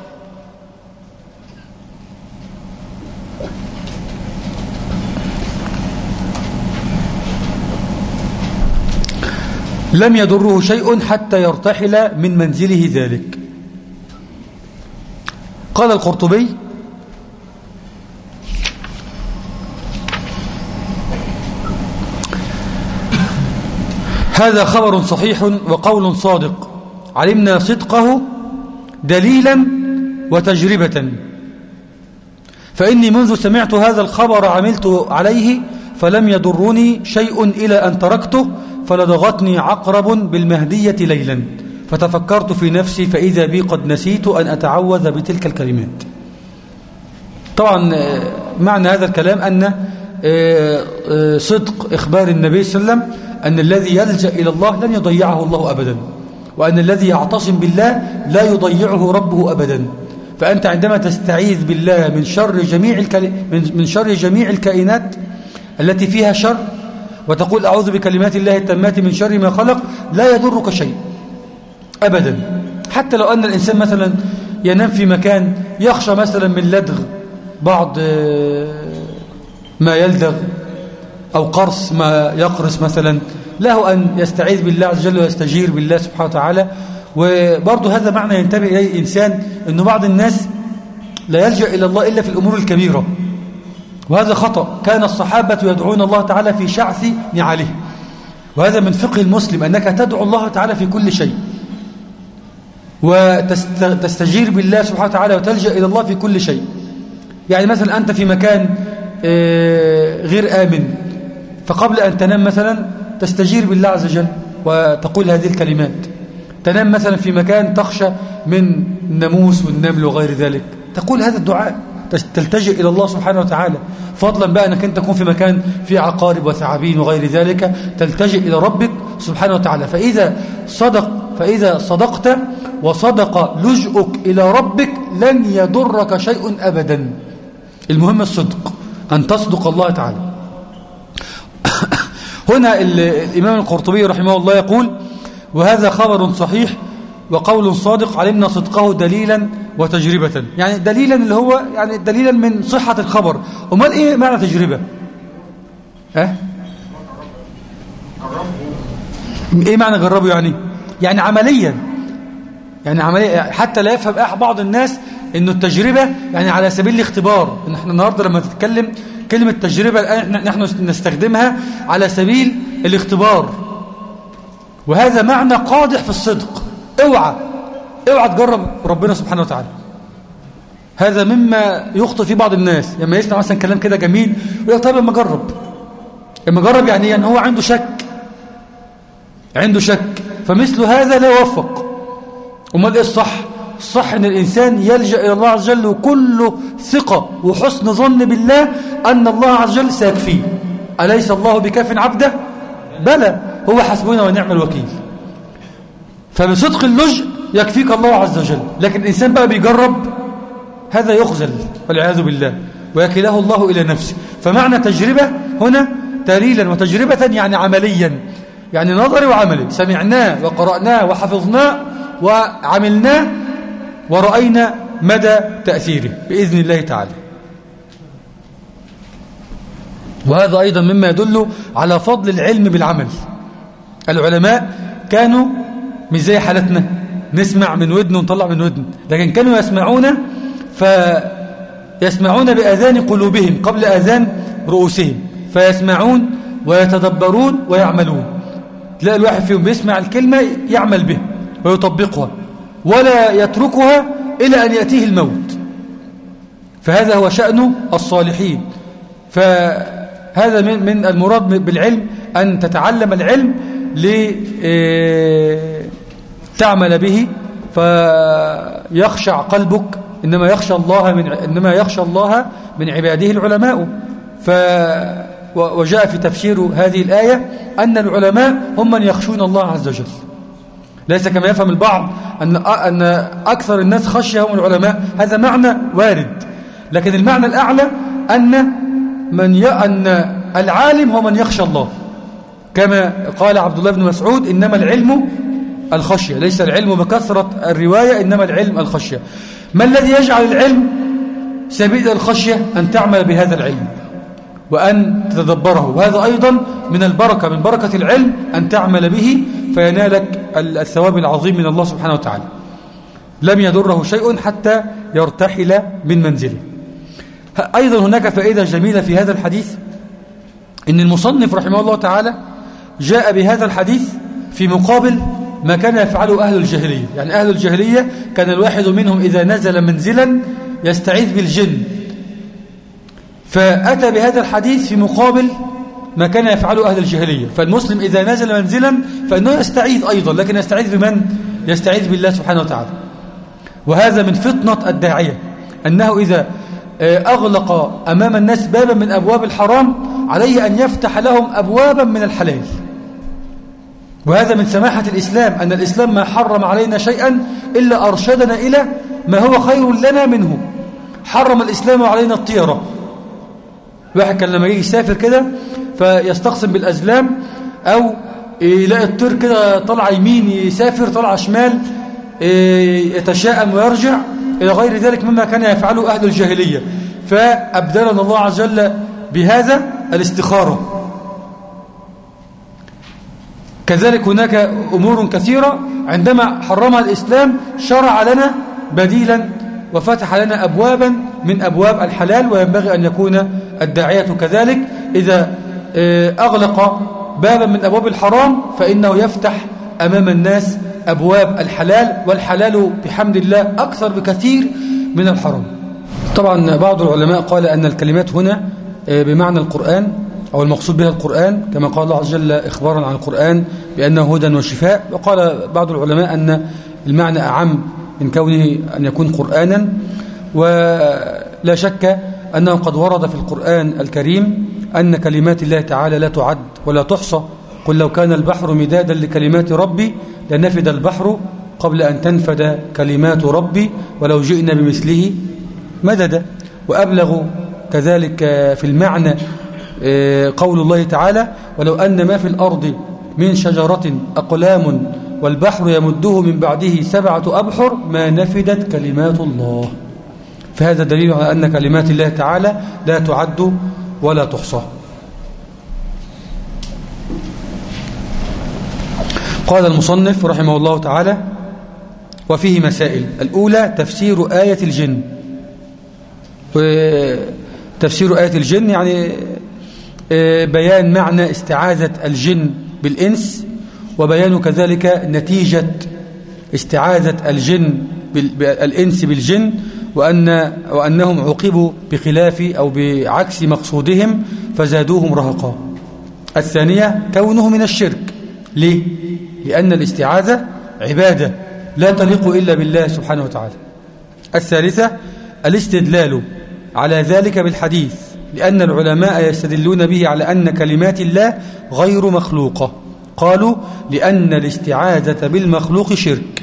لم يضره شيء حتى يرتحل من منزله ذلك. قال القرطبي هذا خبر صحيح وقول صادق. علمنا صدقه دليلا وتجربة. فإني منذ سمعت هذا الخبر عملت عليه فلم يضرني شيء إلى أن تركته فلدغتني عقرب بالمهدية ليلا فتفكرت في نفسي فإذا بي قد نسيت أن أتعوذ بتلك الكلمات. طبعا معنى هذا الكلام أن صدق إخبار النبي صلى الله عليه وسلم أن الذي يلجأ إلى الله لن يضيعه الله أبدا وأن الذي يعتصم بالله لا يضيعه ربه أبدا. فأنت عندما تستعيذ بالله من شر جميع من شر جميع الكائنات التي فيها شر وتقول أعوذ بكلمات الله التامات من شر ما خلق لا يضرك شيء. أبدا. حتى لو أن الإنسان مثلا ينام في مكان يخشى مثلا من لدغ بعض ما يلدغ أو قرص ما يقرص مثلا له أن يستعيذ بالله عز وجل ويستجير بالله سبحانه وتعالى. وبرضه هذا معنى ينتبه إليه الإنسان أنه بعض الناس لا يلجأ إلى الله إلا في الأمور الكبيرة. وهذا خطأ. كان الصحابة يدعون الله تعالى في شعث نعاله. وهذا من فقه المسلم أنك تدعو الله تعالى في كل شيء. وتستجير بالله سبحانه وتعالى وتلجأ إلى الله في كل شيء. يعني مثلا أنت في مكان غير آمن. فقبل أن تنام مثلا تستجير بالله عز وجل وتقول هذه الكلمات. تنام مثلا في مكان تخشى من الناموس والنمل وغير ذلك. تقول هذا الدعاء. تلتجئ إلى الله سبحانه وتعالى. فضلا بقى أنك أنت تكون في مكان فيه عقارب وثعابين وغير ذلك. تلتجئ إلى ربك سبحانه وتعالى. فإذا صدق فإذا صدقت وصدق لجؤك إلى ربك لن يضرك شيء أبدا. المهم الصدق أن تصدق الله تعالى. هنا الإمام القرطبي رحمه الله يقول وهذا خبر صحيح وقول صادق علمنا صدقه دليلا وتجربة. يعني دليلا اللي هو يعني دليلا من صحة الخبر. أمال إيه معنى تجربة؟ آه إيه معنى جربه يعني؟ يعني عمليا. يعني عمليا. حتى لا يفهم بعض الناس إنه التجربة يعني على سبيل الاختبار. إن إحنا النهاردة لما تتكلم كلمة تجربة الآن نحن نستخدمها على سبيل الاختبار. وهذا معنى قادح في الصدق. اوعى اوعى تجرب ربنا سبحانه وتعالى. هذا مما يخطئ في بعض الناس. لما يسمع مثلا كلام كده جميل يقول طيب اما اجرب. اما اجرب يعني يعني هو عنده شك. عنده شك. فمثل هذا لا يوفق. امال إيه الصح؟ الصح إن الإنسان يلجأ إلى الله عز وجل وكل ثقة وحسن ظن بالله أن الله عز وجل سيكفيه. أليس الله بكاف عبده؟ بلى. هو حسبنا ونعم الوكيل. فبصدق اللجء يكفيك الله عز وجل. لكن الإنسان بقى بيجرب هذا يخزل والعياذ بالله. ويكله الله إلى نفسه. فمعنى تجربة هنا تريلا وتجربة يعني عمليا. يعني نظري وعملي. سمعناه وقرأناه وحفظناه وعملناه ورأينا مدى تأثيره بإذن الله تعالى. وهذا أيضا مما يدل على فضل العلم بالعمل. العلماء كانوا مش زي حالتنا. نسمع من ودن ونطلع من ودن لكن كانوا يسمعون فيسمعون بأذان قلوبهم قبل أذان رؤوسهم. فيسمعون ويتدبرون ويعملون. تلاقي الواحد فيهم بيسمع الكلمة يعمل بها ويطبقها ولا يتركها إلى أن يأتيه الموت. فهذا هو شأن الصالحين. فهذا من المراد بالعلم أن تتعلم العلم لتعمل به فيخشع قلبك إنما يخشى الله من إنما يخشى الله من عباده العلماء. ف وجاء في تفسير هذه الآية أن العلماء هم من يخشون الله عز وجل. ليس كما يفهم البعض أن أن أكثر الناس خشية هم العلماء. هذا معنى وارد. لكن المعنى الأعلى أن من ي... أن العالم هو من يخشى الله. كما قال عبد الله بن مسعود إنما العلم الخشية. ليس العلم بكثرة الرواية إنما العلم الخشية. ما الذي يجعل العلم سبيل الخشية؟ أن تعمل بهذا العلم وأن تتدبره. وهذا أيضا من البركة من بركة العلم أن تعمل به فينالك الثواب العظيم من الله سبحانه وتعالى. لم يضره شيء حتى يرتحل من منزله. أيضا هناك فائدة جميلة في هذا الحديث. إن المصنف رحمه الله تعالى جاء بهذا الحديث في مقابل ما كان يفعله أهل الجاهلية. يعني أهل الجاهلية كان الواحد منهم إذا نزل منزلا يستعيذ بالجن. فأتى بهذا الحديث في مقابل ما كان يفعله أهل الجاهلية. فالمسلم إذا نزل منزلا فإنه يستعيذ أيضا لكن يستعيذ بمن؟ يستعيذ بالله سبحانه وتعالى. وهذا من فطنة الداعية أنه إذا أغلق أمام الناس بابا من أبواب الحرام عليه أن يفتح لهم أبوابا من الحلال. وهذا من سماحة الإسلام أن الإسلام ما حرم علينا شيئا إلا أرشدنا إلى ما هو خير لنا منه. حرم الإسلام علينا الطيرة. واحد كان لما يجي يسافر كده فيستقسم بالأزلام أو يلاقي الطير كده طلع يمين يسافر طلع شمال يتشاءم ويرجع إلى غير ذلك مما كان يفعله أهل الجاهلية. فأبدلنا الله عز وجل بهذا الاستخارة. كذلك هناك أمور كثيرة عندما حرمها الإسلام شرع لنا بديلا وفتح لنا أبوابا من أبواب الحلال وينبغي أن يكون الداعية كذلك. إذا أغلق بابا من أبواب الحرام فإنه يفتح أمام الناس أبواب الحلال والحلال بحمد الله أكثر بكثير من الحرام. طبعا بعض العلماء قال أن الكلمات هنا بمعنى القرآن أو المقصود بها القرآن كما قال الله عز وجل إخبارا عن القرآن بأنه هدى وشفاء. وقال بعض العلماء أن المعنى أعم من كونه أن يكون قرآنا. ولا شك أنه قد ورد في القرآن الكريم أن كلمات الله تعالى لا تعد ولا تحصى. قل لو كان البحر مدادا لكلمات ربي لنفد البحر قبل أن تنفد كلمات ربي ولو جئنا بمثله مددا. وأبلغ كذلك في المعنى قول الله تعالى ولو أن ما في الأرض من شجرة أقلام والبحر يمده من بعده سبعة أبحر ما نفدت كلمات الله. فهذا دليل على أن كلمات الله تعالى لا تعد ولا تحصى. قال المصنف رحمه الله تعالى وفيه مسائل. الأولى تفسير آية الجن. تفسير آية الجن يعني آه، بيان معنى استعاذة الجن بالإنس وبيان كذلك نتيجة استعاذة الجن الإنس بالجن وأن وأنهم عوقبوا بخلاف أو بعكس مقصودهم فزادوهم رهقا. الثانية كونه من الشرك. ليه؟ لأن الاستعاذة عبادة لا تليق إلا بالله سبحانه وتعالى. الثالثة الاستدلال على ذلك بالحديث. لأن العلماء يستدلون به على أن كلمات الله غير مخلوقة. قالوا لأن الاستعاذة بالمخلوق شرك.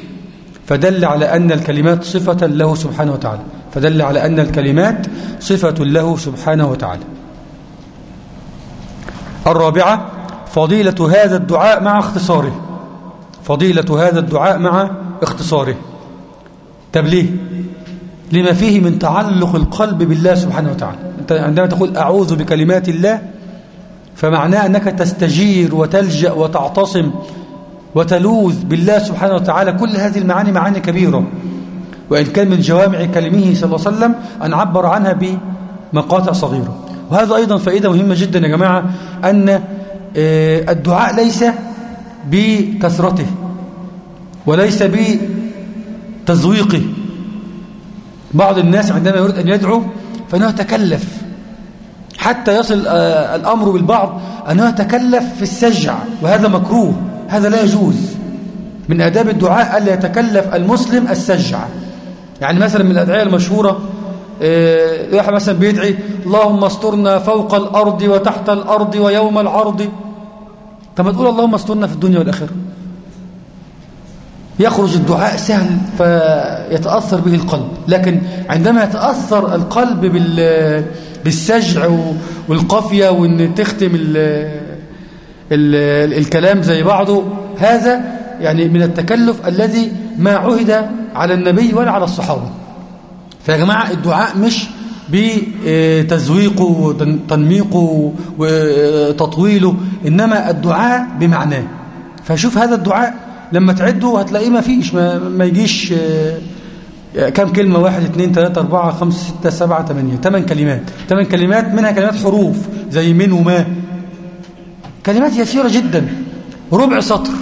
فدل على أن الكلمات صفة له سبحانه وتعالى. فدل على أن الكلمات صفة له سبحانه وتعالى. الرابعة فضيلة هذا الدعاء مع اختصاره. فضيلة هذا الدعاء مع اختصاره. طب ليه لما فيه من تعلق القلب بالله سبحانه وتعالى. عندما تقول أعوذ بكلمات الله فمعناه أنك تستجير وتلجأ وتعتصم وتلوذ بالله سبحانه وتعالى. كل هذه المعاني معاني كبيرة. وإن كان من جوامع كلمه صلى الله عليه وسلم أن عبر عنها بمقاطع صغيرة. وهذا أيضا فائدة مهمة جدا يا جماعة أن آه، الدعاء ليس بكثرته وليس بتزويقه. بعض الناس عندما يريد أن يدعو فإنه يتكلف حتى يصل آه، الأمر بالبعض أنه يتكلف في السجع وهذا مكروه هذا لا يجوز. من آداب الدعاء ألا يتكلف المسلم السجع. يعني مثلا من الأدعية المشهورة آه، واحد مثلا بيدعي اللهم استرنا فوق الأرض وتحت الأرض ويوم العرض. طب ما تقول اللهم استرنا في الدنيا والآخرة. يخرج الدعاء سهل فيتأثر به القلب. لكن عندما يتأثر القلب بالسجع والقافية وإن تختم ال ال الكلام زي بعضه هذا يعني من التكلف الذي ما عهد على النبي ولا على الصحابة. فيا جماعة الدعاء مش بتزويقه وتنميقه وتطويله إنما الدعاء بمعناه. فشوف هذا الدعاء لما تعده هتلاقيه ما فيش ما, ما يجيش آه، كم كلمة؟ واحد اثنين ثلاثة أربعة خمسة ستة سبعة ثمانية ثمان كلمات. ثمان كلمات منها كلمات حروف زي من وما. كلمات يسيرة جدا. ربع سطر.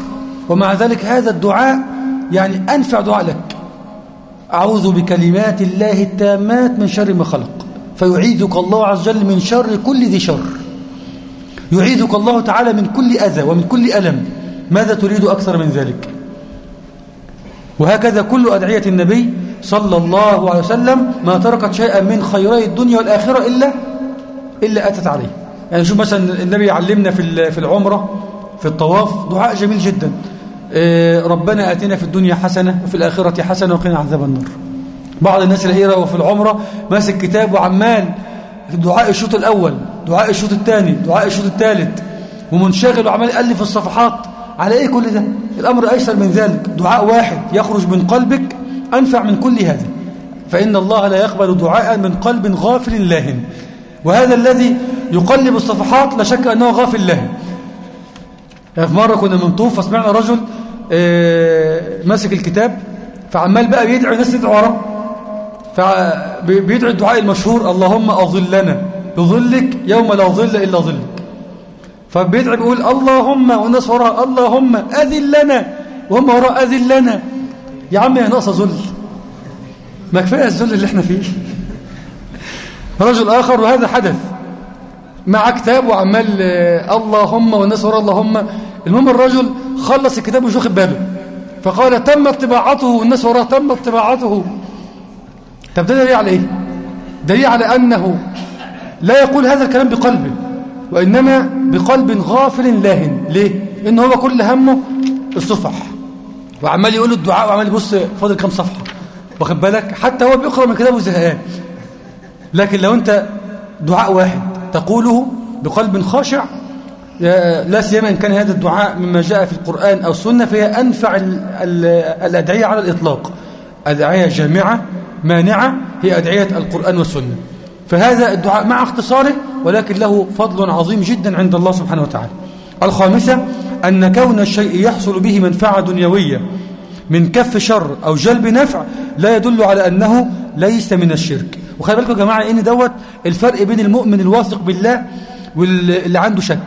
ومع ذلك هذا الدعاء يعني أنفع دعاء لك. أعوذ بكلمات الله التامات من شر ما خلق. فيعيذك الله عز وجل من شر كل ذي شر. يعيذك الله تعالى من كل أذى ومن كل ألم. ماذا تريد أكثر من ذلك؟ وهكذا كل أدعية النبي صلى الله عليه وسلم ما تركت شيئا من خيري الدنيا والآخرة إلا إلا أتت عليه. يعني شوف مثلا النبي يعلمنا في في العمرة في الطواف دعاء جميل جدا. إيه، ربنا آتنا في الدنيا حسنة وفي الآخرة حسنة وقنا عذاب النار. بعض الناس اللي هي في العمرة ماسك كتاب وعمال دعاء الشوط الأول دعاء الشوط الثاني دعاء الشوط الثالث ومنشغل وعمال يألف الصفحات على إيه كل ده؟ الأمر أيسر من ذلك. دعاء واحد يخرج من قلبك أنفع من كل هذا. فإن الله لا يقبل دعاء من قلب غافل لاهن. وهذا الذي يقلب الصفحات لا شك أنه غافل لاهن. يعني في مرة كنا بنطوف فسمعنا رجل آه، ماسك الكتاب فعمال بقى بيدعي الناس تدعو وراه. فبيدعي الدعاء المشهور اللهم أظلنا بظلك يوم لا ظل إلا ظلك. فبيدعي بيقول اللهم والناس وراء اللهم أذلنا وهم وراء أذلنا. يا عم يا ناقصة ذل. ما كفاية الذل اللي إحنا فيه. رجل آخر وهذا حدث مع كتاب وعمال اللهم والناس وراء اللهم. المهم الرجل خلص الكتاب ومش واخد باله. فقال تم طباعته والناس وراء تم طباعته طب ده دليل على إيه؟ دليل على أنه لا يقول هذا الكلام بقلبه. وإنما بقلب غافل لاهن. ليه؟ إن هو كل همه الصفح. وعمال يقول الدعاء وعمال يبص فاضل كم صفحة؟ واخد بالك؟ حتى هو بيقرأ من كتابه زهقان. لكن لو أنت دعاء واحد تقوله بقلب خاشع لا سيما إن كان هذا الدعاء مما جاء في القرآن أو السنة فهي أنفع الأدعية على الإطلاق. أدعية جامعة مانعة هي أدعية القرآن والسنة. فهذا الدعاء مع اختصاره ولكن له فضل عظيم جدا عند الله سبحانه وتعالى. الخامسة أن كون الشيء يحصل به منفعة دنيوية من كف شر أو جلب نفع لا يدل على أنه ليس من الشرك. وخلي بالكم يا جماعة إن دوت الفرق بين المؤمن الواثق بالله واللي عنده شك.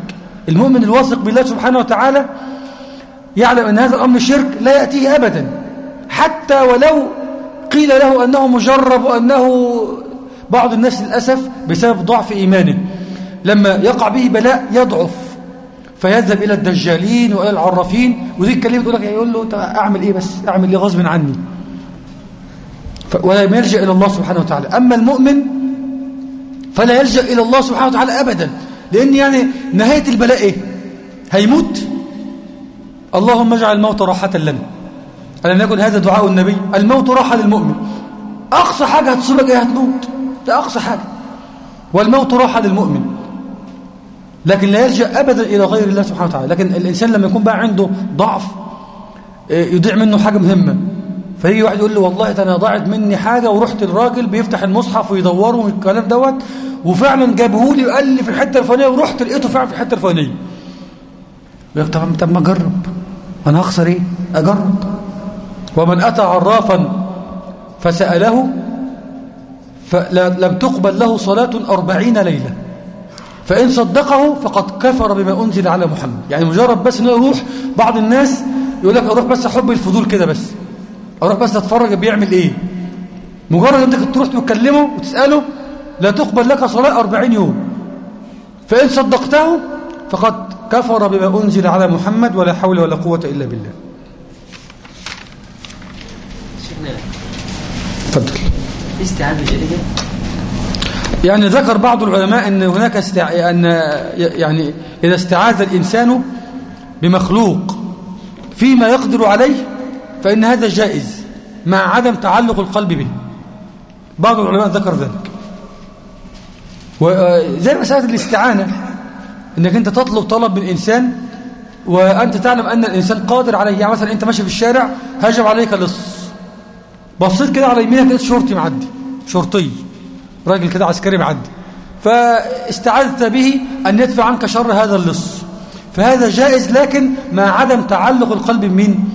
المؤمن الواثق بالله سبحانه وتعالى يعلم أن هذا الأمر شرك لا يأتيه أبدا. حتى ولو قيل له أنه مجرب وأنه بعض الناس للأسف بسبب ضعف إيمانه. لما يقع به بلاء يضعف فيذهب إلى الدجالين وإلى العرافين ودي الكلمة تقول لك يقول له أعمل إيه بس؟ أعمل إيه غصب عني. ولا يلجأ إلى الله سبحانه وتعالى. أما المؤمن فلا يلجأ إلى الله سبحانه وتعالى أبدا. لأن يعني نهاية البلاء إيه؟ هيموت. اللهم اجعل الموت راحة لنا. ألم يكن هذا دعاء النبي؟ الموت راحة للمؤمن. أقصى حاجة هتصيبك إيه؟ هتموت. ده أقصى حاجة. والموت راحة للمؤمن. لكن لا يلجأ أبدا إلى غير الله سبحانه وتعالى. لكن الإنسان لما يكون بقى عنده ضعف يضيع منه حاجة مهمة. فيجي واحد يقول له والله ده أنا ضاعت مني حاجة ورحت الراجل بيفتح المصحف ويدوره والكلام دوت وفعلا جابه لي وقال لي في الحتة الفلانية ورحت لقيته فعلا في الحتة الفلانية. يقول طب طب ما أجرب. أنا هخسر إيه؟ أجرب. ومن أتى عرافا فسأله فلم تقبل له صلاة أربعين ليلة. فإن صدقه فقد كفر بما أنزل على محمد. يعني مجرد بس أنه يروح بعض الناس يقول لك أروح بس أحب الفضول كده بس. أروح بس أتفرج بيعمل إيه. مجرد أنك تروح تكلمه وتسأله لا تقبل لك صلاة أربعين يوم. فإن صدقته فقد كفر بما أنزل على محمد ولا حول ولا قوة إلا بالله. تفضل. جديدة يعني ذكر بعض العلماء أن هناك استع... أن يعني إذا استعاذ الإنسان بمخلوق فيما يقدر عليه فإن هذا جائز مع عدم تعلق القلب به. بعض العلماء ذكر ذلك. وزي مسألة الاستعانة إنك أنت تطلب طلب من إنسان وأنت تعلم أن الإنسان قادر عليه. يعني مثلا أنت ماشي في الشارع هجم عليك لص بصيت كده على يمينك لقيت شرطي معدي شرطي راجل كده عسكري معدي. فاستعذت به أن يدفع عنك شر هذا اللص. فهذا جائز لكن مع عدم تعلق القلب بمين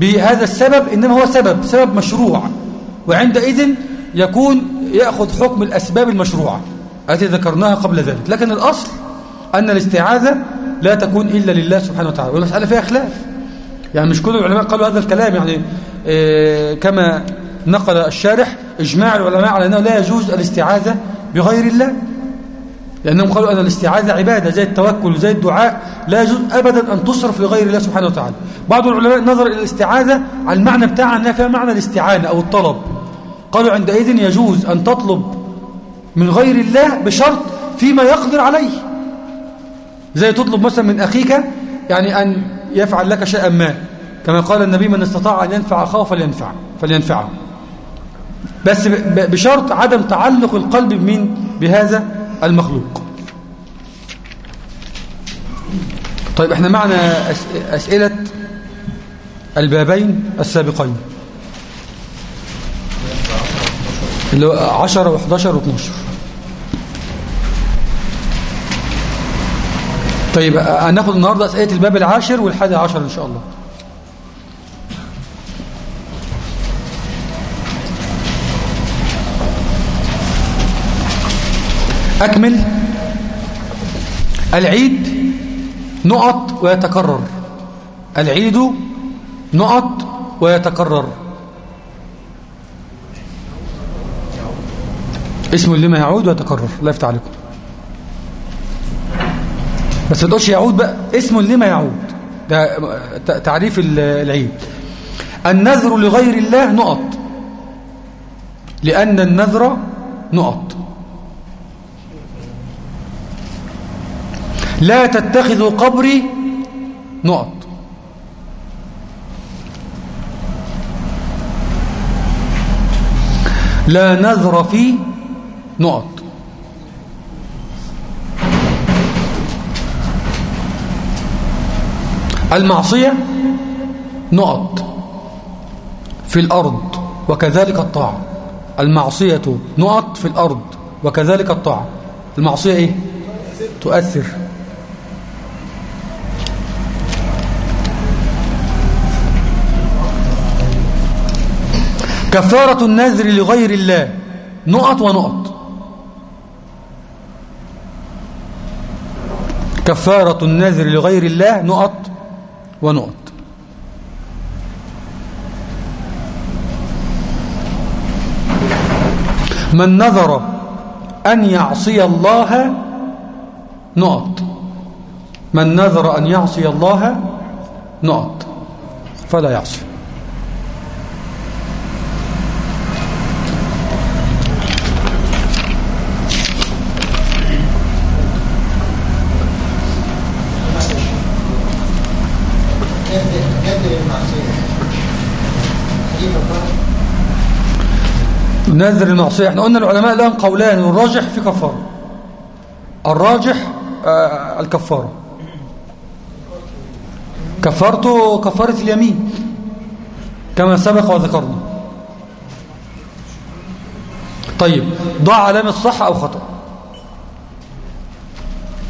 بهذا السبب إنما هو سبب سبب مشروع. وعندئذ يكون يأخذ حكم الأسباب المشروعة. التي ذكرناها قبل ذلك. لكن الأصل أن الاستعاذة لا تكون إلا لله سبحانه وتعالى. والمسألة فيها خلاف. يعني مش كل العلماء قالوا هذا الكلام يعني كما نقل الشارح إجماع العلماء على أنه لا يجوز الاستعاذة بغير الله لأنهم قالوا أن الاستعاذة عبادة زي التوكل وزي الدعاء لا يجوز أبدا أن تصرف لغير الله سبحانه وتعالى. بعض العلماء نظر إلى الاستعاذة على المعنى بتاعها أنها فيها معنى الاستعانة أو الطلب. قالوا عندئذ يجوز أن تطلب من غير الله بشرط فيما يقدر عليه. زي تطلب مثلا من أخيك يعني أن يفعل لك شيئا ما. كما قال النبي من استطاع أن ينفع أخاه فلينفع فلينفعه. بس بشرط عدم تعلق القلب بمين بهذا المخلوق. طيب إحنا معنا أسئلة البابين السابقين. اللي هو 10 و11 و12 طيب هناخد النهاردة أسئلة الباب العاشر والحادي عشر إن شاء الله. أكمل. العيد نقط ويتكرر. العيد نقط ويتكرر. اسم لما يعود ويتكرر. الله يفتح عليكم. بس ما تقولش يعود بقى. اسم لما يعود. ده تعريف العيد. النذر لغير الله نقط. لأن النذر نقط. لا تتخذوا قبري نقط. لا نذر في نقط. المعصية نقط. في الأرض وكذلك الطاعة. المعصية نقط في الأرض وكذلك الطاعة. المعصية إيه؟ تؤثر. كفارة النذر لغير الله. نقط ونقط. كفارة النذر لغير الله نقط ونقط. من نذر أن يعصي الله نقط. من نذر أن يعصي الله نقط. فلا يعصي. نذر المعصية. إحنا قلنا العلماء لهم قولان والراجح في كفارة. الراجح آه الكفارة. كفارته كفارة اليمين كما سبق وذكرنا. طيب ضع علامة صح أو خطأ.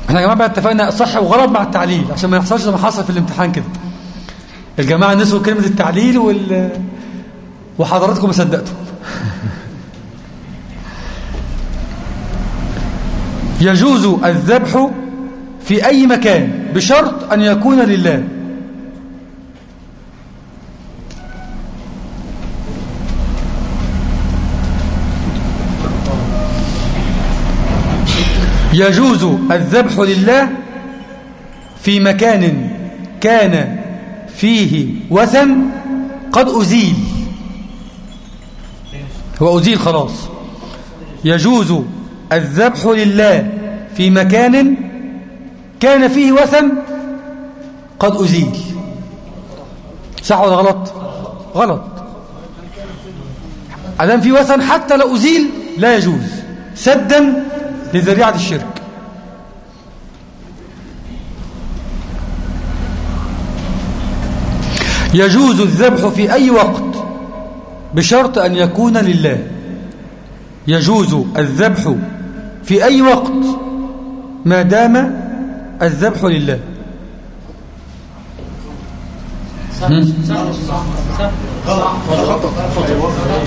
إحنا يا جماعة بقى اتفقنا صح وغلط مع التعليل عشان ما يحصلش ما حصل في الامتحان كده. الجماعة نسوا كلمة التعليل وال... وحضراتكم ما صدقتوا. يجوز الذبح في أي مكان بشرط أن يكون لله. يجوز الذبح لله في مكان كان فيه وثن قد أزيل. هو أزيل خلاص. يجوز الذبح لله في مكان كان فيه وثن قد أزيل. صح ولا غلط؟ غلط. أدام في وثن حتى لو أزيل لا يجوز. سدا لذريعة الشرك. يجوز الذبح في أي وقت بشرط أن يكون لله. يجوز الذبح في أي وقت ما دام الذبح لله.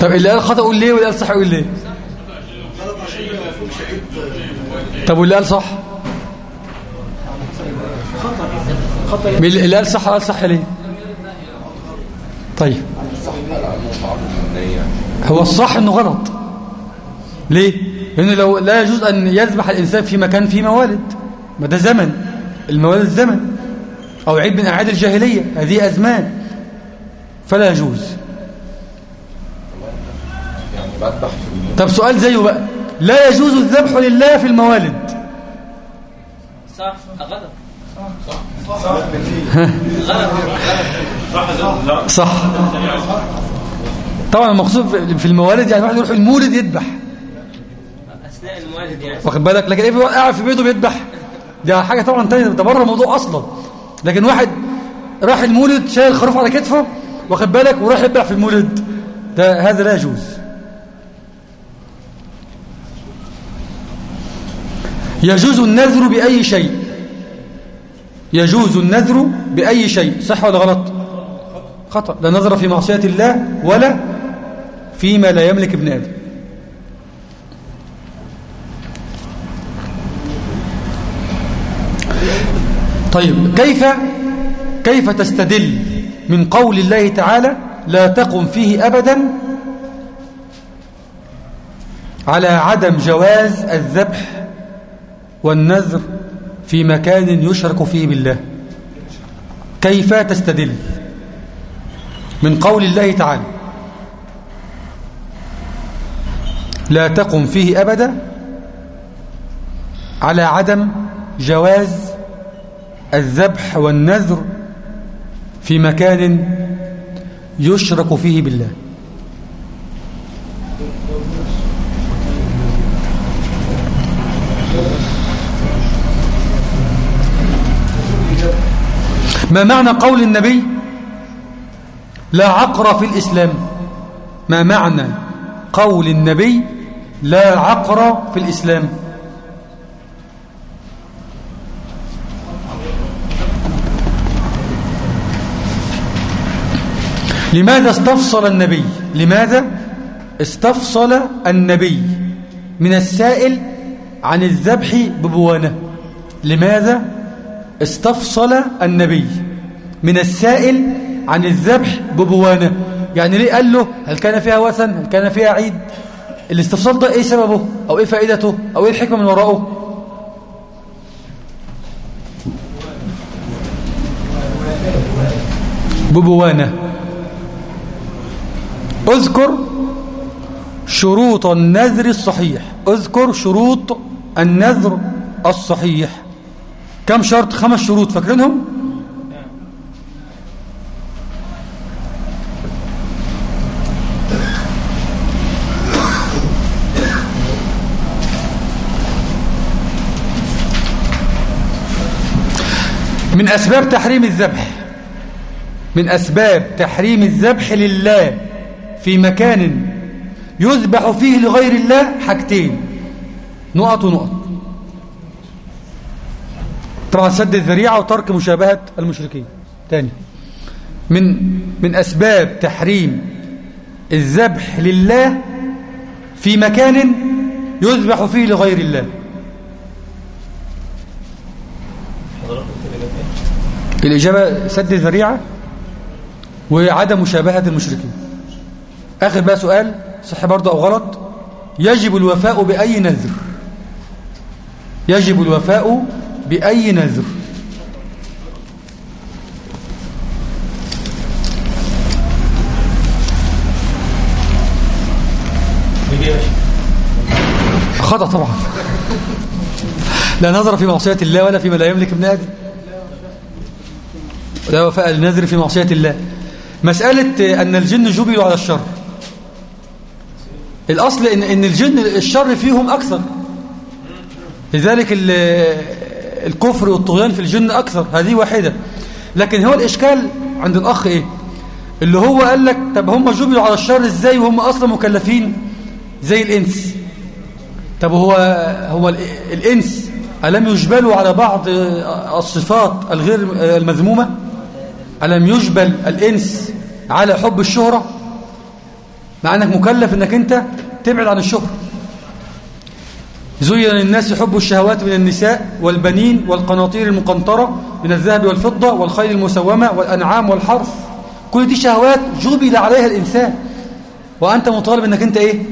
طب اللي قال خطأ قول ليه واللي قال صح قول ليه؟ طب واللي قال صح؟ اللي قال صح قال صح ليه؟ طيب. هو الصح إنه غلط. ليه؟ لأنه لو لا يجوز أن يذبح الإنسان في مكان فيه موالد. ما ده زمن. الموالد زمن. أو عيد من أعياد الجاهلية. هذه أزمان. فلا يجوز. طب سؤال زيه بقى. لا يجوز الذبح لله في الموالد. صح. صح صح طبعا المقصود في الموالد يعني واحد يروح المولد يذبح. واخد بالك؟ لكن إيه قاعد في بيته بيذبح. ده حاجة طبعا تانية ده بره الموضوع أصلا. لكن واحد راح المولد شايل خروف على كتفه واخد بالك؟ وراح يذبح في المولد. ده هذا لا يجوز. يجوز النذر بأي شيء. يجوز النذر بأي شيء. صح ولا غلط؟ خطأ. لا نذر في معصية الله ولا فيما لا يملك ابن آدم. طيب كيف؟ كيف تستدل من قول الله تعالى لا تقم فيه أبدا على عدم جواز الذبح والنذر في مكان يشرك فيه بالله؟ كيف تستدل من قول الله تعالى لا تقم فيه أبدا على عدم جواز الذبح والنذر في مكان يشرك فيه بالله. ما معنى قول النبي لا عقر في الإسلام؟ ما معنى قول النبي لا عقر في الإسلام؟ لماذا استفصل النبي؟ لماذا استفصل النبي؟ من السائل عن الذبح ببوانة. لماذا استفصل النبي؟ من السائل عن الذبح ببوانة. يعني ليه قال له هل كان فيها وثن؟ هل كان فيها عيد؟ الاستفصال ده إيه سببه؟ أو إيه فائدته؟ أو إيه الحكمة من وراءه؟ ببوانة. اذكر شروط النذر الصحيح. اذكر شروط النذر الصحيح. كم شرط؟ خمس شروط فاكرينهم؟ من أسباب تحريم الذبح. من أسباب تحريم الذبح لله. في مكان يذبح فيه لغير الله حاجتين. نقط ونقط. طبعا سد الذريعة وترك مشابهة المشركين. تاني. من من أسباب تحريم الذبح لله في مكان يذبح فيه لغير الله. الإجابة سد الذريعة وعدم مشابهة المشركين. آخر بقى سؤال صح برضه أو غلط. يجب الوفاء بأي نذر؟ يجب الوفاء بأي نذر؟ خطأ طبعا. لا نظر في معصية الله ولا فيما لا يملك ابن آدم. لا وفاء النذر في معصية الله. مسألة أن الجن جبلوا على الشر. الأصل إن, إن الجن الشر فيهم أكثر. لذلك الكفر والطغيان في الجن أكثر. هذه واحدة. لكن هو الإشكال عند الأخ إيه؟ اللي هو قال لك طب هم جبلوا على الشر إزاي وهم أصلا مكلفين؟ زي الإنس. طب هو هو الإنس ألم يجبلوا على بعض الصفات الغير المذمومة؟ ألم يجبل الإنس على حب الشهرة؟ مع أنك مكلف أنك أنت تبعد عن الشهرة زين للناس حب الشهوات من النساء والبنين والقناطير المقنطرة من الذهب والفضة والخيل المسومة والأنعام والحرث. كل دي شهوات جبل عليها الإنسان. وأنت مطالب أنك أنت إيه؟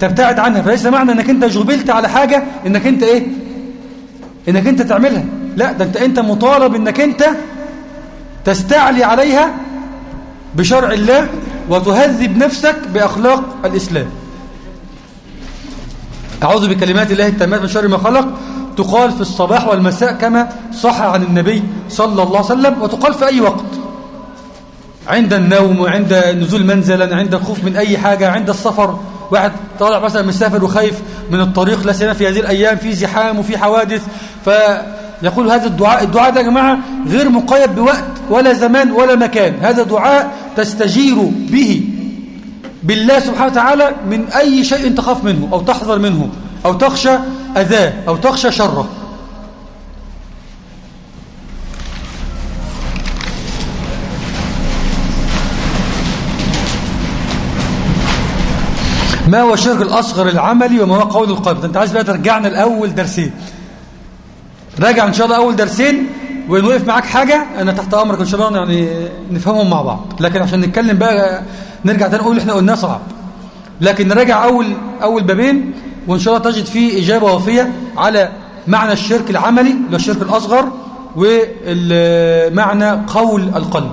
تبتعد عنها. فليس معنى أنك أنت جبلت على حاجة أنك أنت إيه؟ أنك أنت تعملها. لا ده أنت, أنت مطالب أنك أنت تستعلي عليها بشرع الله وتهذب نفسك بأخلاق الإسلام. أعوذ بكلمات الله التامات من شر ما خلق. تقال في الصباح والمساء كما صح عن النبي صلى الله عليه وسلم وتقال في أي وقت. عند النوم وعند نزول منزلا عند الخوف من أي حاجة عند السفر. واحد طالع مثلا مسافر وخايف من الطريق لا سيما في هذه الأيام في زحام وفي حوادث. فيقول هذا الدعاء الدعاء ده يا جماعة غير مقيد بوقت ولا زمان ولا مكان. هذا دعاء تستجير به بالله سبحانه وتعالى من أي شيء تخاف منه أو تحذر منه أو تخشى أذاه أو تخشى شره. ما هو الشرك الأصغر العملي وما هو قول القلب أنت عايز بقى ترجعنا الأول درسين. راجع إن شاء الله أول درسين وإن وقف معاك حاجة أنا تحت أمرك إن شاء الله يعني نفهمهم مع بعض. لكن عشان نتكلم بقى نرجع تاني نقول إحنا قلناه صعب. لكن نراجع أول أول بابين وإن شاء الله تجد فيه إجابة وافية على معنى الشرك العملي اللي هو الشرك الأصغر ومعنى قول القلب.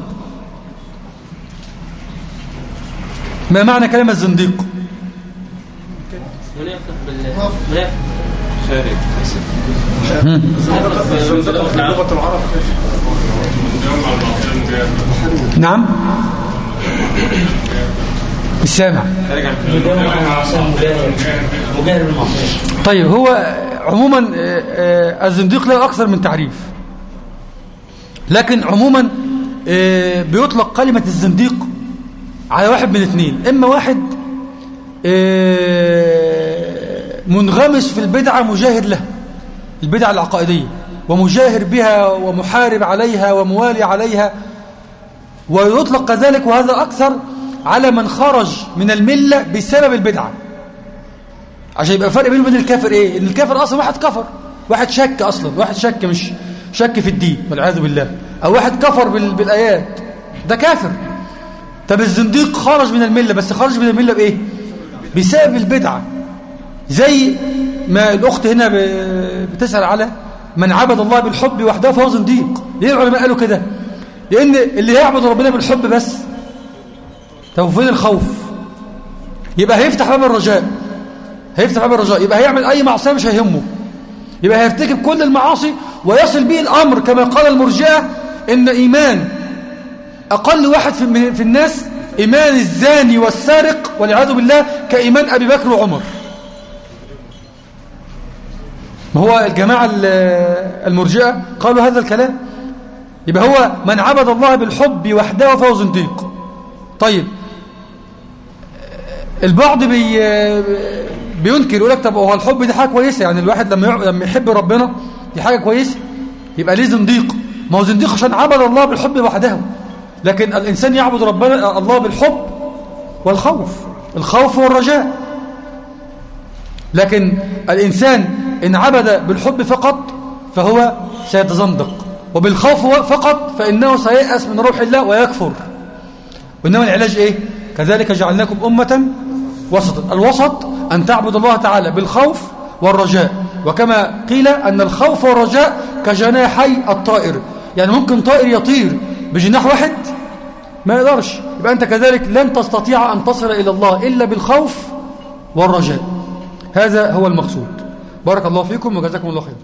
ما معنى كلمة الزنديق؟ منافق بال منافق. شارك. نعم. السامع. طيب هو عموما آه، آه، الزنديق له أكثر من تعريف. لكن عموما آه، بيطلق كلمة الزنديق على واحد من اثنين. إما واحد منغمس في البدعة مجاهر لها البدعة العقائدية ومجاهر بها ومحارب عليها وموالي عليها. ويطلق كذلك وهذا أكثر على من خرج من الملة بسبب البدعة عشان يبقى فرق بينه وبين الكافر إيه؟ إن الكافر أصلا واحد كفر واحد شك أصلا واحد شك مش شك في الدين والعياذ بالله. أو واحد كفر بال... بالآيات. ده كافر. طب الزنديق خرج من الملة بس خرج من الملة بإيه؟ بسبب البدعه زي ما الأخت هنا ب... بتسأل على من عبد الله بالحب وحده فهو زنديق. ليه العلماء قالوا كده؟ لأن اللي يعبد ربنا بالحب بس. طب الخوف؟ يبقى هيفتح باب الرجاء. هيفتح باب الرجاء. يبقى هيعمل أي معصية مش هيهمه. يبقى هيرتكب كل المعاصي ويصل به الأمر كما قال المرجئة إن إيمان أقل واحد في, في الناس إيمان الزاني والسارق والعياذ بالله كإيمان أبي بكر وعمر. ما هو الجماعة المرجئة؟ قالوا هذا الكلام. يبقى هو من عبد الله بالحب وحده فهو زنديق. طيب. البعض بي بينكر يقول لك طب هو الحب دي حاجة كويسة؟ يعني الواحد لما لما يحب ربنا دي حاجة كويسة. يبقى ليه زنديق؟ ما هو زنديق عشان عبد الله بالحب وحده. لكن الإنسان يعبد ربنا الله بالحب والخوف. الخوف والرجاء. لكن الإنسان إن عبد بالحب فقط فهو سيتزندق وبالخوف فقط فإنه سييأس من روح الله ويكفر. وإنما العلاج إيه؟ كذلك جعلناكم أمة وسطا. الوسط أن تعبد الله تعالى بالخوف والرجاء. وكما قيل أن الخوف والرجاء كجناحي الطائر. يعني ممكن طائر يطير بجناح واحد؟ ما يقدرش. يبقى أنت كذلك لن تستطيع أن تصل إلى الله إلا بالخوف والرجاء. هذا هو المقصود. بارك الله فيكم وجزاكم الله خير.